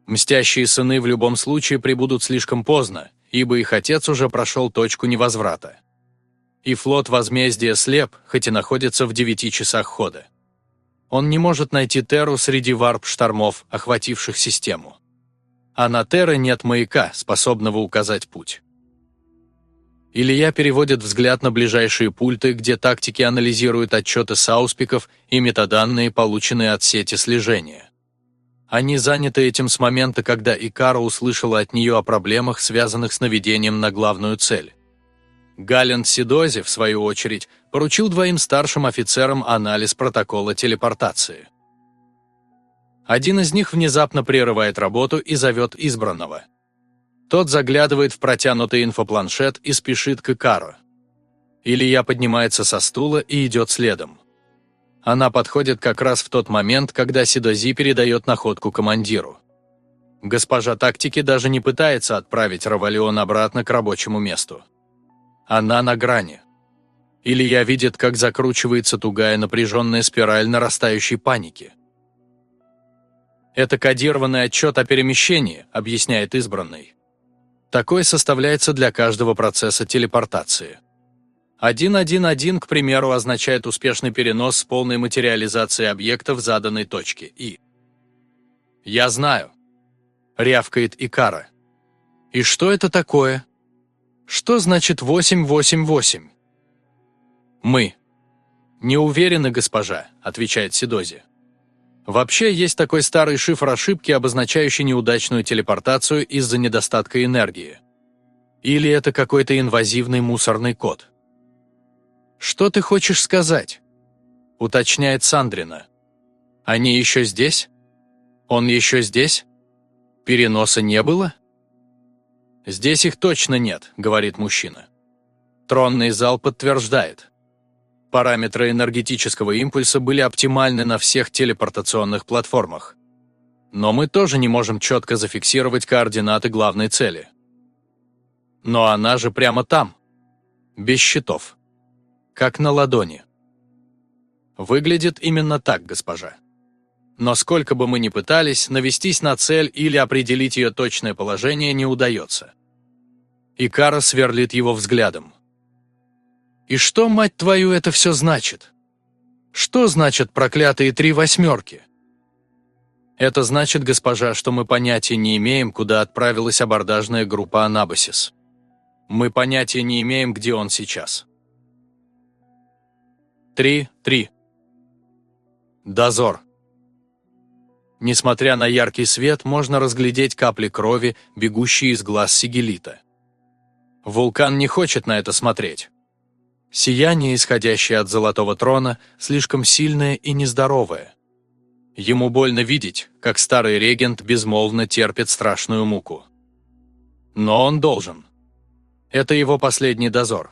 Мстящие сыны в любом случае прибудут слишком поздно, ибо их отец уже прошел точку невозврата. И флот возмездия слеп, хоть и находится в девяти часах хода. Он не может найти Терру среди варп-штормов, охвативших систему. А на Терре нет маяка, способного указать путь. Илья переводит взгляд на ближайшие пульты, где тактики анализируют отчеты сауспиков и метаданные, полученные от сети слежения. Они заняты этим с момента, когда Икара услышала от нее о проблемах, связанных с наведением на главную цель. Гален Сидози, в свою очередь, поручил двоим старшим офицерам анализ протокола телепортации. Один из них внезапно прерывает работу и зовет избранного – тот заглядывает в протянутый инфопланшет и спешит к Икару. Илья поднимается со стула и идет следом. Она подходит как раз в тот момент, когда Сидози передает находку командиру. Госпожа тактики даже не пытается отправить Равалион обратно к рабочему месту. Она на грани. Илья видит, как закручивается тугая напряженная спираль нарастающей паники. «Это кодированный отчет о перемещении», — объясняет избранный. Такой составляется для каждого процесса телепортации. 1.1.1, к примеру, означает успешный перенос с полной материализацией объекта в заданной точке И. «Я знаю», — рявкает Икара. «И что это такое? Что значит 888?» «Мы». «Не уверены, госпожа», — отвечает Сидози. Вообще, есть такой старый шифр ошибки, обозначающий неудачную телепортацию из-за недостатка энергии. Или это какой-то инвазивный мусорный код. «Что ты хочешь сказать?» – уточняет Сандрина. «Они еще здесь? Он еще здесь? Переноса не было?» «Здесь их точно нет», – говорит мужчина. Тронный зал подтверждает. Параметры энергетического импульса были оптимальны на всех телепортационных платформах. Но мы тоже не можем четко зафиксировать координаты главной цели. Но она же прямо там. Без щитов. Как на ладони. Выглядит именно так, госпожа. Но сколько бы мы ни пытались, навестись на цель или определить ее точное положение не удается. Икара сверлит его взглядом. И что, мать твою, это все значит? Что значат проклятые три восьмерки? Это значит, госпожа, что мы понятия не имеем, куда отправилась абордажная группа Анабасис. Мы понятия не имеем, где он сейчас. Три, три. Дозор. Несмотря на яркий свет, можно разглядеть капли крови, бегущие из глаз Сигелита. Вулкан не хочет на это смотреть. Сияние, исходящее от золотого трона, слишком сильное и нездоровое. Ему больно видеть, как старый регент безмолвно терпит страшную муку. Но он должен. Это его последний дозор.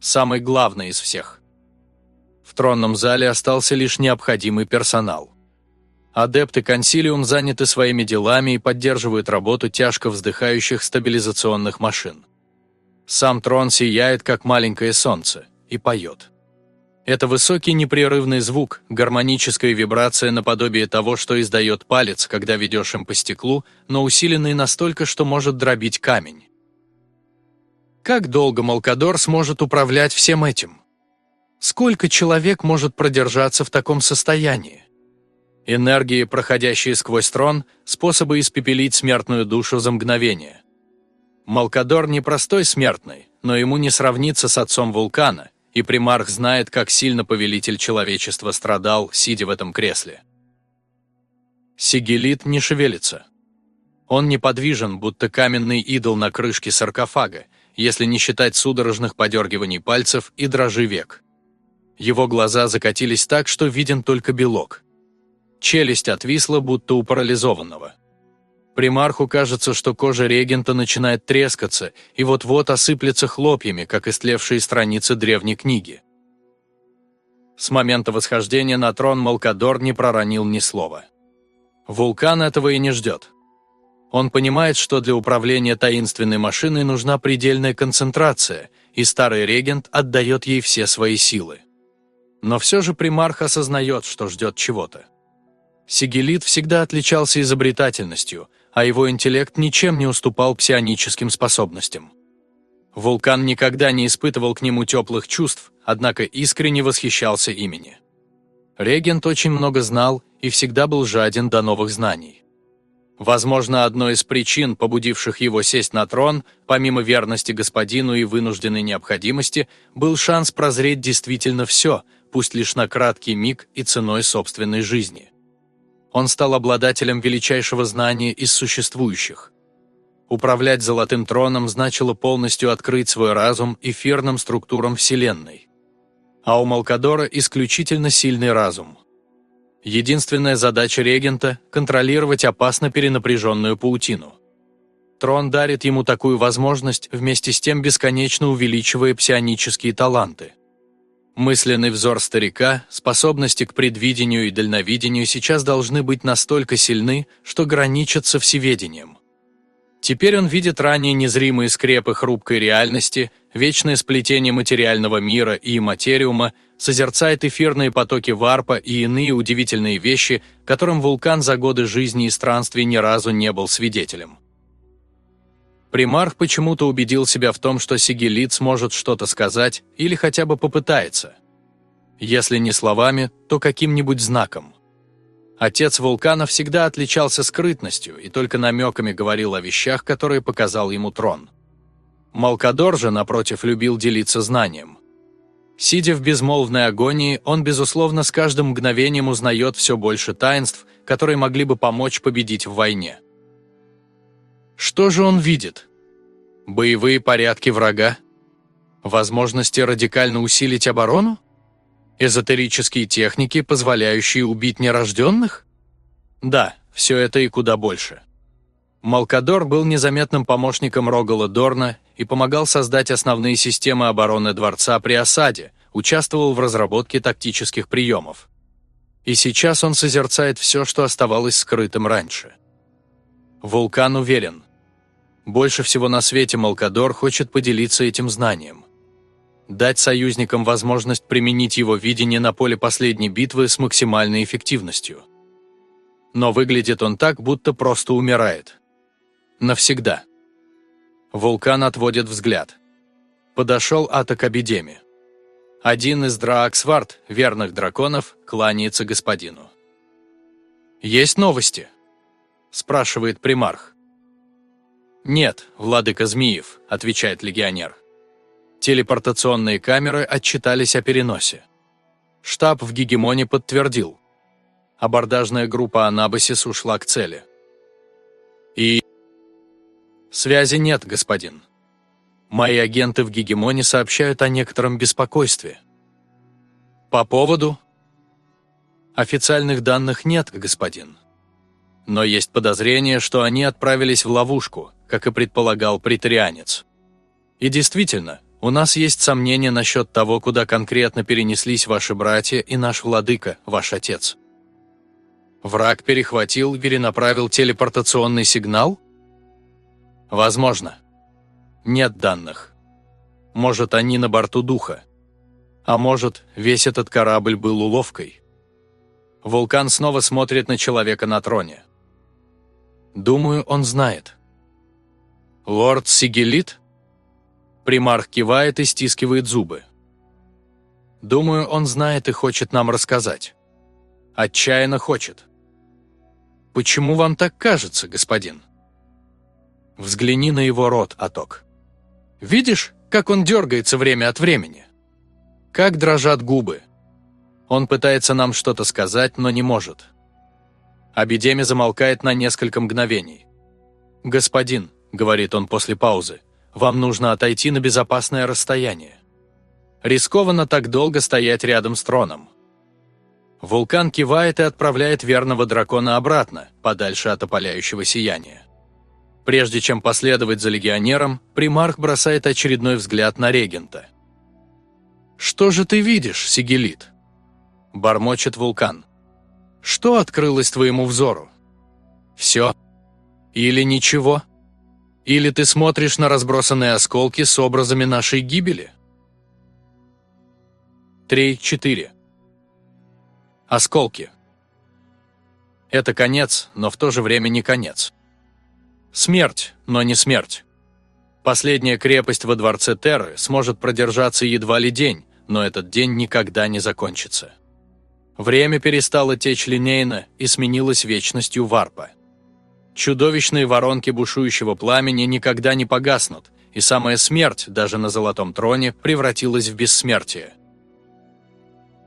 Самый главный из всех. В тронном зале остался лишь необходимый персонал. Адепты консилиум заняты своими делами и поддерживают работу тяжко вздыхающих стабилизационных машин. Сам трон сияет, как маленькое солнце, и поет. Это высокий непрерывный звук, гармоническая вибрация наподобие того, что издает палец, когда ведешь им по стеклу, но усиленный настолько, что может дробить камень. Как долго Малкадор сможет управлять всем этим? Сколько человек может продержаться в таком состоянии? Энергии, проходящие сквозь трон, способы испепелить смертную душу за мгновение. Малкадор не простой смертный, но ему не сравнится с отцом вулкана, и примарх знает, как сильно повелитель человечества страдал, сидя в этом кресле. Сигелит не шевелится. Он неподвижен, будто каменный идол на крышке саркофага, если не считать судорожных подергиваний пальцев и дрожи век. Его глаза закатились так, что виден только белок. Челюсть отвисла, будто у парализованного. Примарху кажется, что кожа регента начинает трескаться и вот-вот осыплется хлопьями, как истлевшие страницы древней книги. С момента восхождения на трон Малкадор не проронил ни слова. Вулкан этого и не ждет. Он понимает, что для управления таинственной машиной нужна предельная концентрация, и старый регент отдает ей все свои силы. Но все же примарх осознает, что ждет чего-то. Сигелит всегда отличался изобретательностью, а его интеллект ничем не уступал псионическим способностям. Вулкан никогда не испытывал к нему теплых чувств, однако искренне восхищался имени. Регент очень много знал и всегда был жаден до новых знаний. Возможно, одной из причин, побудивших его сесть на трон, помимо верности господину и вынужденной необходимости, был шанс прозреть действительно все, пусть лишь на краткий миг и ценой собственной жизни. Он стал обладателем величайшего знания из существующих. Управлять Золотым Троном значило полностью открыть свой разум эфирным структурам Вселенной. А у Малкадора исключительно сильный разум – Единственная задача регента – контролировать опасно перенапряженную паутину. Трон дарит ему такую возможность, вместе с тем бесконечно увеличивая псионические таланты. Мысленный взор старика, способности к предвидению и дальновидению сейчас должны быть настолько сильны, что граничат со всеведением. Теперь он видит ранее незримые скрепы хрупкой реальности, вечное сплетение материального мира и материума, созерцает эфирные потоки варпа и иные удивительные вещи, которым вулкан за годы жизни и странствий ни разу не был свидетелем. Примарх почему-то убедил себя в том, что Сигелит сможет что-то сказать или хотя бы попытается. Если не словами, то каким-нибудь знаком. Отец вулкана всегда отличался скрытностью и только намеками говорил о вещах, которые показал ему трон. Малкадор же, напротив, любил делиться знанием. Сидя в безмолвной агонии, он, безусловно, с каждым мгновением узнает все больше таинств, которые могли бы помочь победить в войне. Что же он видит? Боевые порядки врага? Возможности радикально усилить оборону? Эзотерические техники, позволяющие убить нерожденных? Да, все это и куда больше. Малкадор был незаметным помощником Рогала Дорна и помогал создать основные системы обороны дворца при осаде, участвовал в разработке тактических приемов. И сейчас он созерцает все, что оставалось скрытым раньше. Вулкан уверен. Больше всего на свете Малкадор хочет поделиться этим знанием дать союзникам возможность применить его видение на поле последней битвы с максимальной эффективностью. Но выглядит он так, будто просто умирает. Навсегда. Вулкан отводит взгляд. Подошел Атак Абидеми. Один из Драаксвард, верных драконов, кланяется господину. «Есть новости?» – спрашивает примарх. «Нет, владыка Змеев», – отвечает легионер. Телепортационные камеры отчитались о переносе. Штаб в Гегемоне подтвердил. Абордажная группа Анабасис ушла к цели. И... Связи нет, господин. Мои агенты в Гегемоне сообщают о некотором беспокойстве. По поводу... Официальных данных нет, господин. Но есть подозрение, что они отправились в ловушку, как и предполагал притарианец. И действительно, у нас есть сомнения насчет того, куда конкретно перенеслись ваши братья и наш владыка, ваш отец. Враг перехватил перенаправил телепортационный сигнал? Возможно. Нет данных. Может, они на борту духа. А может, весь этот корабль был уловкой. Вулкан снова смотрит на человека на троне. Думаю, он знает. Лорд Сигелит? Примарх кивает и стискивает зубы. Думаю, он знает и хочет нам рассказать. Отчаянно хочет. Почему вам так кажется, господин? Взгляни на его рот, Аток. Видишь, как он дергается время от времени? Как дрожат губы. Он пытается нам что-то сказать, но не может. Абидеми замолкает на несколько мгновений. «Господин», — говорит он после паузы, — вам нужно отойти на безопасное расстояние. Рискованно так долго стоять рядом с троном. Вулкан кивает и отправляет верного дракона обратно, подальше от опаляющего сияния. Прежде чем последовать за легионером, примарх бросает очередной взгляд на регента. «Что же ты видишь, Сигелит?» – бормочет вулкан. «Что открылось твоему взору?» «Все. Или ничего?» Или ты смотришь на разбросанные осколки с образами нашей гибели? 3-4. Осколки. Это конец, но в то же время не конец. Смерть, но не смерть. Последняя крепость во дворце Терры сможет продержаться едва ли день, но этот день никогда не закончится. Время перестало течь линейно и сменилось вечностью варпа. Чудовищные воронки бушующего пламени никогда не погаснут, и самая смерть, даже на Золотом Троне, превратилась в бессмертие.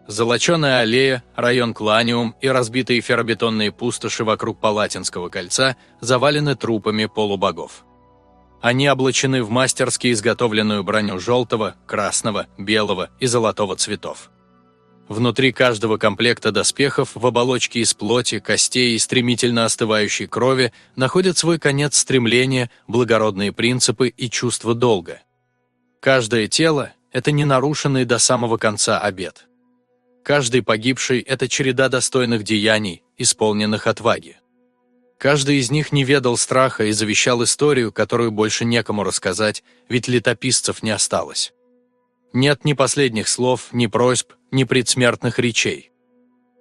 Золоченая аллея, район Кланиум и разбитые ферробетонные пустоши вокруг Палатинского кольца завалены трупами полубогов. Они облачены в мастерски изготовленную броню желтого, красного, белого и золотого цветов. Внутри каждого комплекта доспехов в оболочке из плоти, костей и стремительно остывающей крови находят свой конец стремления, благородные принципы и чувство долга. Каждое тело – это ненарушенный до самого конца обет. Каждый погибший – это череда достойных деяний, исполненных отваги. Каждый из них не ведал страха и завещал историю, которую больше некому рассказать, ведь летописцев не осталось. Нет ни последних слов, ни просьб, ни предсмертных речей.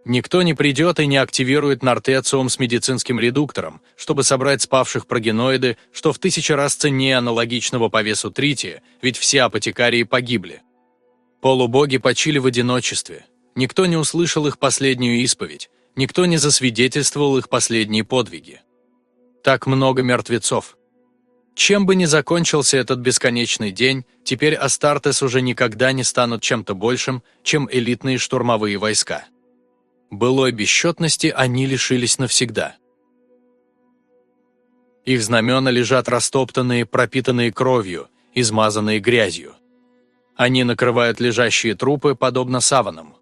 Никто не придет и не активирует нортециум с медицинским редуктором, чтобы собрать спавших прогеноиды, что в тысячи раз ценнее аналогичного по весу трития, ведь все апотекарии погибли. Полубоги почили в одиночестве. Никто не услышал их последнюю исповедь, никто не засвидетельствовал их последние подвиги. Так много мертвецов. Чем бы ни закончился этот бесконечный день, теперь Астартес уже никогда не станут чем-то большим, чем элитные штурмовые войска. Былой бесчетности они лишились навсегда. Их знамена лежат растоптанные, пропитанные кровью, измазанные грязью. Они накрывают лежащие трупы, подобно саванам.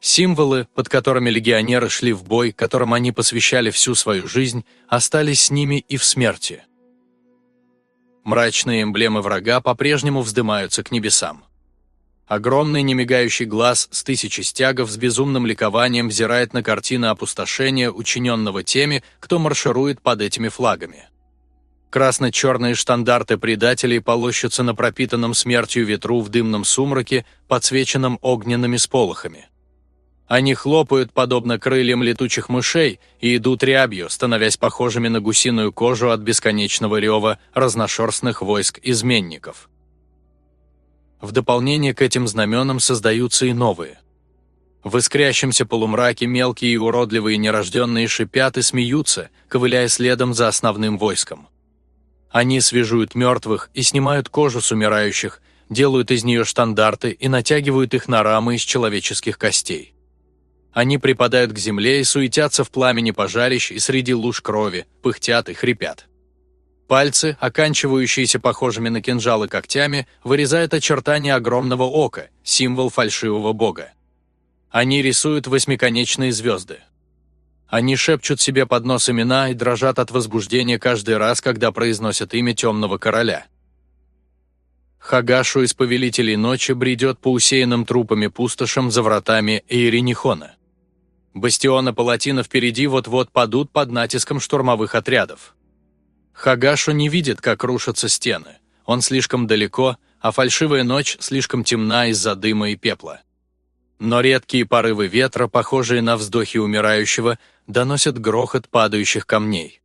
Символы, под которыми легионеры шли в бой, которым они посвящали всю свою жизнь, остались с ними и в смерти. Мрачные эмблемы врага по-прежнему вздымаются к небесам. Огромный немигающий глаз с тысячи стягов с безумным ликованием взирает на картины опустошения, учиненного теми, кто марширует под этими флагами. Красно-черные штандарты предателей полощутся на пропитанном смертью ветру в дымном сумраке, подсвеченном огненными сполохами. Они хлопают, подобно крыльям летучих мышей, и идут рябью, становясь похожими на гусиную кожу от бесконечного рева разношерстных войск изменников. В дополнение к этим знаменам создаются и новые. В искрящемся полумраке мелкие и уродливые нерожденные шипят и смеются, ковыляя следом за основным войском. Они свяжут мертвых и снимают кожу с умирающих, делают из нее штандарты и натягивают их на рамы из человеческих костей. Они припадают к земле и суетятся в пламени пожарищ и среди луж крови, пыхтят и хрипят. Пальцы, оканчивающиеся похожими на кинжалы когтями, вырезают очертания огромного ока, символ фальшивого бога. Они рисуют восьмиконечные звезды. Они шепчут себе под нос имена и дрожат от возбуждения каждый раз, когда произносят имя темного короля. Хагашу из Повелителей Ночи бредет по усеянным трупами пустошам за вратами Эйринихона. Бастионы Палатина впереди вот-вот падут под натиском штурмовых отрядов. Хагашу не видит, как рушатся стены. Он слишком далеко, а фальшивая ночь слишком темна из-за дыма и пепла. Но редкие порывы ветра, похожие на вздохи умирающего, доносят грохот падающих камней.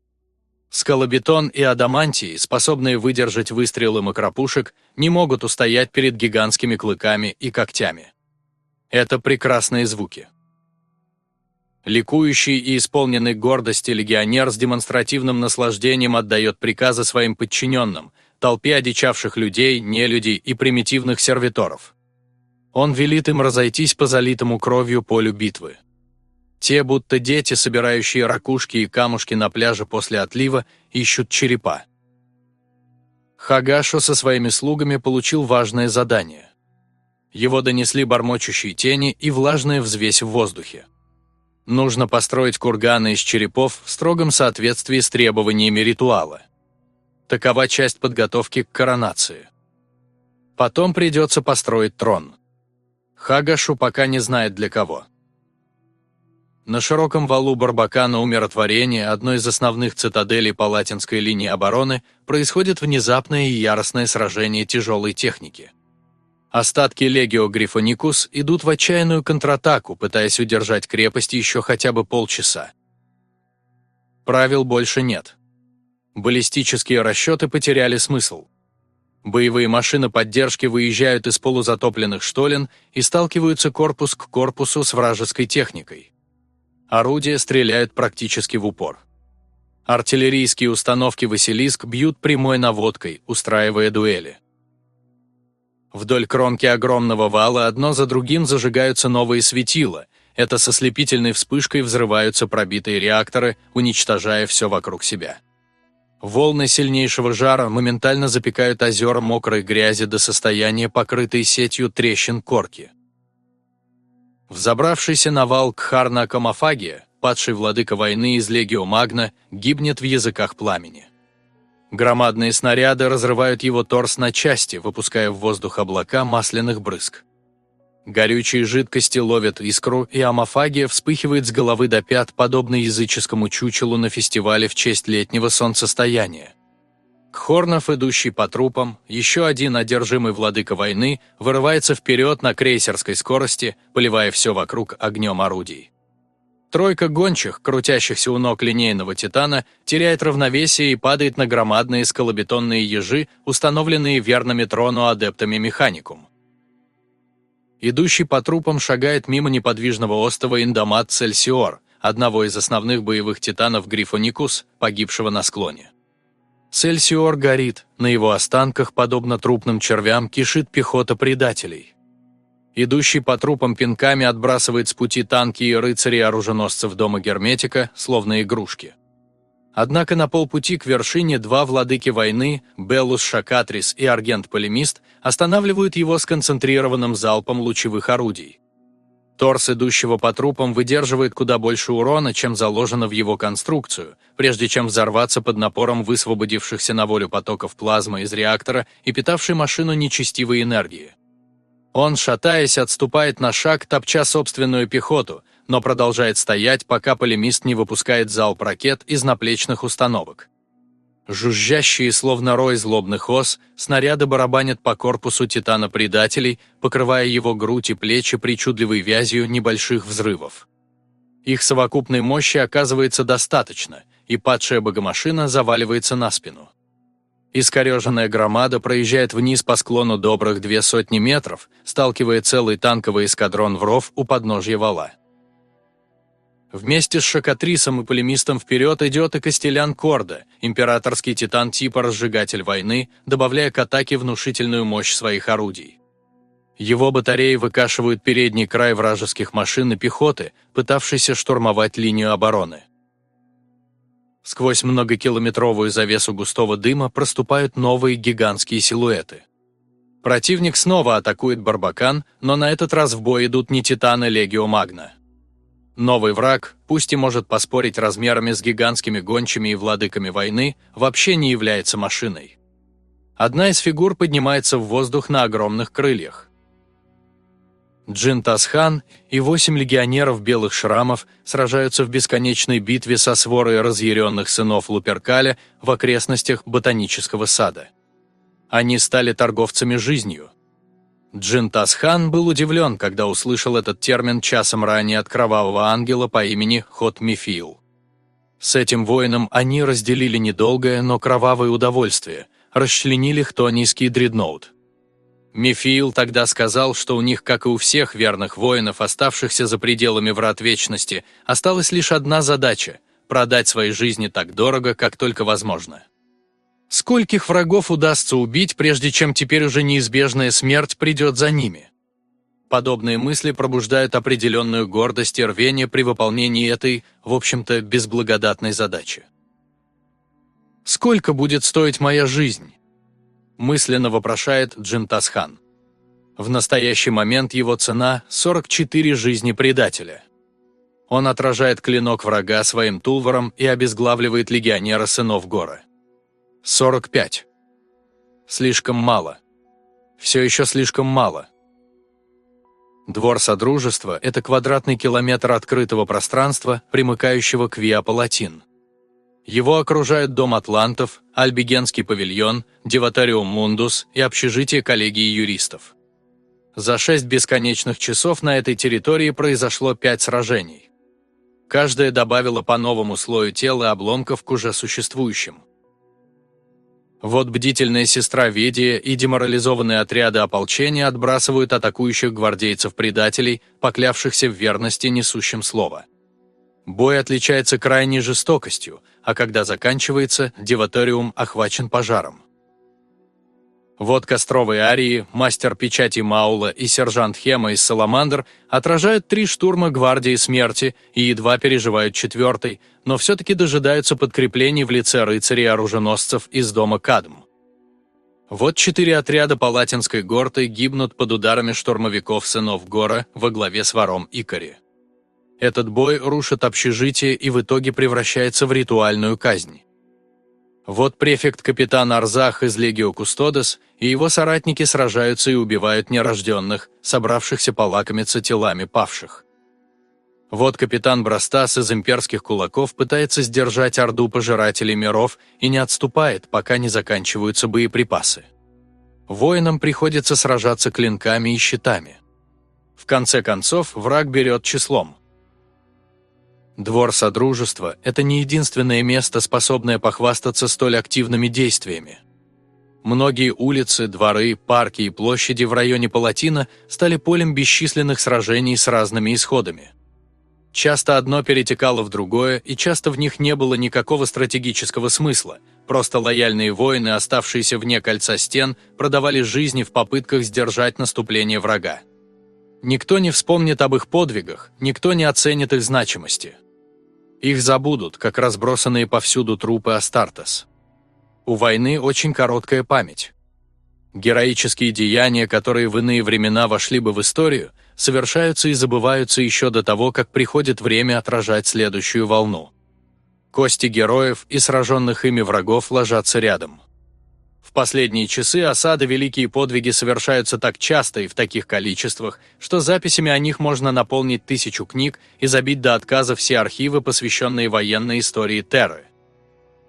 Скалобетон и адамантий, способные выдержать выстрелы макропушек, не могут устоять перед гигантскими клыками и когтями. Это прекрасные звуки. Ликующий и исполненный гордости легионер с демонстративным наслаждением отдает приказы своим подчиненным, толпе одичавших людей, нелюдей и примитивных сервиторов. Он велит им разойтись по залитому кровью полю битвы. Те, будто дети, собирающие ракушки и камушки на пляже после отлива, ищут черепа. Хагашо со своими слугами получил важное задание. Его донесли бормочущие тени и влажная взвесь в воздухе. Нужно построить курганы из черепов в строгом соответствии с требованиями ритуала. Такова часть подготовки к коронации. Потом придется построить трон. Хагашу пока не знает для кого. на широком валу Барбакана умиротворения, одной из основных цитаделей палатинской линии обороны, происходит внезапное и яростное сражение тяжелой техники. Остатки Легио Грифоникус идут в отчаянную контратаку, пытаясь удержать крепость еще хотя бы полчаса. Правил больше нет. Баллистические расчеты потеряли смысл. Боевые машины поддержки выезжают из полузатопленных штолен и сталкиваются корпус к корпусу с вражеской техникой. Орудия стреляют практически в упор. Артиллерийские установки «Василиск» бьют прямой наводкой, устраивая дуэли. Вдоль кромки огромного вала одно за другим зажигаются новые светила. Это со слепительной вспышкой взрываются пробитые реакторы, уничтожая все вокруг себя. Волны сильнейшего жара моментально запекают озера мокрой грязи до состояния покрытой сетью трещин корки. Взобравшийся на вал Кхарна Камафагия, падший владыка войны из Легио Магна, гибнет в языках пламени. Громадные снаряды разрывают его торс на части, выпуская в воздух облака масляных брызг. Горючие жидкости ловят искру, и амофагия вспыхивает с головы до пят, подобно языческому чучелу на фестивале в честь летнего солнцестояния. Кхорнов, идущий по трупам, еще один одержимый владыка войны, вырывается вперед на крейсерской скорости, поливая все вокруг огнем орудий. Тройка гончих, крутящихся у ног линейного «Титана», теряет равновесие и падает на громадные скалобетонные ежи, установленные верными трону адептами механикум. Идущий по трупам шагает мимо неподвижного остова Индомат Цельсиор, одного из основных боевых титанов Грифоникус, погибшего на склоне. Цельсиор горит, на его останках, подобно трупным червям, кишит пехота предателей. Идущий по трупам пинками отбрасывает с пути танки и рыцари-оруженосцев дома Герметика, словно игрушки. Однако на полпути к вершине два владыки войны, Беллус Шакатрис и Аргент Полемист, останавливают его сконцентрированным залпом лучевых орудий. Торс идущего по трупам выдерживает куда больше урона, чем заложено в его конструкцию, прежде чем взорваться под напором высвободившихся на волю потоков плазмы из реактора и питавшей машину нечестивой энергии. Он, шатаясь, отступает на шаг, топча собственную пехоту, но продолжает стоять, пока полемист не выпускает залп ракет из наплечных установок. Жужжащие, словно рой злобных ос, снаряды барабанят по корпусу титана-предателей, покрывая его грудь и плечи причудливой вязью небольших взрывов. Их совокупной мощи оказывается достаточно, и падшая богомашина заваливается на спину. Искореженная громада проезжает вниз по склону добрых две сотни метров, сталкивая целый танковый эскадрон в ров у подножья вала. Вместе с Шакатрисом и полемистом вперед идет и Костелян Корда, императорский титан типа разжигатель войны, добавляя к атаке внушительную мощь своих орудий. Его батареи выкашивают передний край вражеских машин и пехоты, пытавшейся штурмовать линию обороны. Сквозь многокилометровую завесу густого дыма проступают новые гигантские силуэты. Противник снова атакует Барбакан, но на этот раз в бой идут не Титаны Легио Магна. Новый враг, пусть и может поспорить размерами с гигантскими гончими и владыками войны, вообще не является машиной. Одна из фигур поднимается в воздух на огромных крыльях. Джин Тасхан и восемь легионеров белых шрамов сражаются в бесконечной битве со сворой разъяренных сынов Луперкаля в окрестностях ботанического сада. Они стали торговцами жизнью. Джин Тасхан был удивлен, когда услышал этот термин часом ранее от кровавого ангела по имени Хот Мифил. С этим воином они разделили недолгое, но кровавое удовольствие, расчленили хтонийский дредноут. Мифиил тогда сказал, что у них, как и у всех верных воинов, оставшихся за пределами врат Вечности, осталась лишь одна задача – продать свои жизни так дорого, как только возможно. Скольких врагов удастся убить, прежде чем теперь уже неизбежная смерть придет за ними? Подобные мысли пробуждают определенную гордость и рвение при выполнении этой, в общем-то, безблагодатной задачи. Сколько будет стоить моя жизнь? Мысленно вопрошает Джинтасхан. В настоящий момент его цена – 44 жизни предателя. Он отражает клинок врага своим тулваром и обезглавливает легионера сынов Гора. 45. Слишком мало. Все еще слишком мало. Двор Содружества – это квадратный километр открытого пространства, примыкающего к Виа-Палатин. Его окружают Дом Атлантов, Альбигенский павильон, Деватариум Мундус и общежитие коллегии юристов. За шесть бесконечных часов на этой территории произошло пять сражений. Каждая добавила по новому слою тела и обломков к уже существующим. Вот бдительная сестра Ведия и деморализованные отряды ополчения отбрасывают атакующих гвардейцев-предателей, поклявшихся в верности несущим слово. Бой отличается крайней жестокостью, а когда заканчивается, деваториум охвачен пожаром. Вот костровые арии, мастер печати Маула и сержант Хема из Саламандр отражают три штурма гвардии смерти и едва переживают четвертый, но все-таки дожидаются подкреплений в лице рыцарей-оруженосцев из дома Кадм. Вот четыре отряда Палатинской горты гибнут под ударами штурмовиков сынов Гора во главе с вором Икари. Этот бой рушит общежитие и в итоге превращается в ритуальную казнь. Вот префект-капитан Арзах из Легио Кустодес и его соратники сражаются и убивают нерожденных, собравшихся полакомиться телами павших. Вот капитан Брастас из имперских кулаков пытается сдержать орду пожирателей миров и не отступает, пока не заканчиваются боеприпасы. Воинам приходится сражаться клинками и щитами. В конце концов, враг берет числом. Двор Содружества – это не единственное место, способное похвастаться столь активными действиями. Многие улицы, дворы, парки и площади в районе Палатина стали полем бесчисленных сражений с разными исходами. Часто одно перетекало в другое, и часто в них не было никакого стратегического смысла, просто лояльные воины, оставшиеся вне кольца стен, продавали жизни в попытках сдержать наступление врага. Никто не вспомнит об их подвигах, никто не оценит их значимости. Их забудут, как разбросанные повсюду трупы Астартес. У войны очень короткая память. Героические деяния, которые в иные времена вошли бы в историю, совершаются и забываются еще до того, как приходит время отражать следующую волну. Кости героев и сраженных ими врагов ложатся рядом. В последние часы осады великие подвиги совершаются так часто и в таких количествах, что записями о них можно наполнить тысячу книг и забить до отказа все архивы, посвященные военной истории Терры.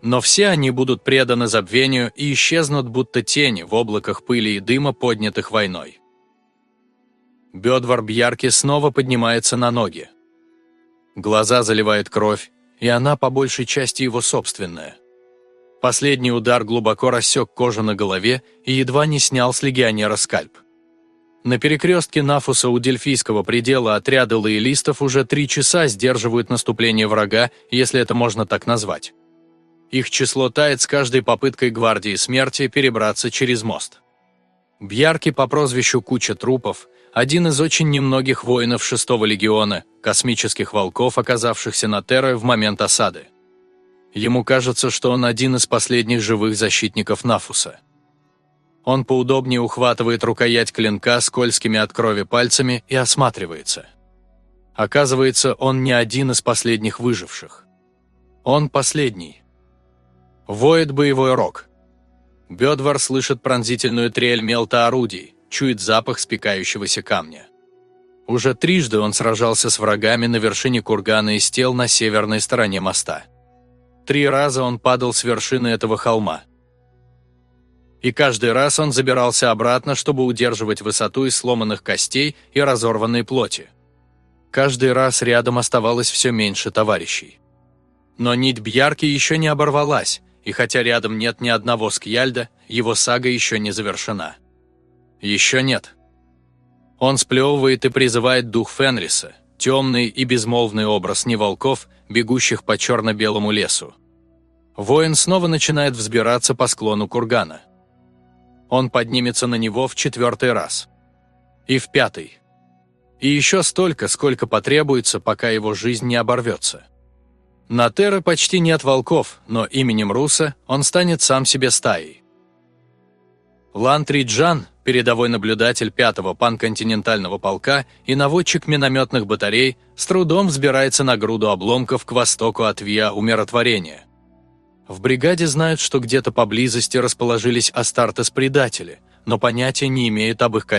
Но все они будут преданы забвению и исчезнут будто тени в облаках пыли и дыма, поднятых войной. Бедвар Бьярки снова поднимается на ноги. Глаза заливает кровь, и она по большей части его собственная. Последний удар глубоко рассек кожу на голове и едва не снял с легионера скальп. На перекрестке Нафуса у Дельфийского предела отряды лоялистов уже три часа сдерживают наступление врага, если это можно так назвать. Их число тает с каждой попыткой гвардии смерти перебраться через мост. Бьярки по прозвищу Куча Трупов, один из очень немногих воинов шестого легиона, космических волков, оказавшихся на Терре в момент осады. Ему кажется, что он один из последних живых защитников Нафуса. Он поудобнее ухватывает рукоять клинка скользкими от крови пальцами и осматривается. Оказывается, он не один из последних выживших. Он последний. Воет боевой рог. Бедвар слышит пронзительную трель мелта орудий, чует запах спекающегося камня. Уже трижды он сражался с врагами на вершине кургана из тел на северной стороне моста. Три раза он падал с вершины этого холма. И каждый раз он забирался обратно, чтобы удерживать высоту из сломанных костей и разорванной плоти. Каждый раз рядом оставалось все меньше товарищей. Но нить Бьярки еще не оборвалась, и хотя рядом нет ни одного скьяльда, его сага еще не завершена. Еще нет. Он сплевывает и призывает дух Фенриса, темный и безмолвный образ не волков, бегущих по черно-белому лесу. Воин снова начинает взбираться по склону кургана. Он поднимется на него в четвертый раз. И в пятый. И еще столько, сколько потребуется, пока его жизнь не оборвется. На Терре почти нет волков, но именем Руса он станет сам себе стаей. Лантри Джан, передовой наблюдатель 5-го панконтинентального полка и наводчик минометных батарей, с трудом взбирается на груду обломков к востоку от Виа умиротворения. В бригаде знают, что где-то поблизости расположились Астартес-предатели, но понятия не имеют об их количестве.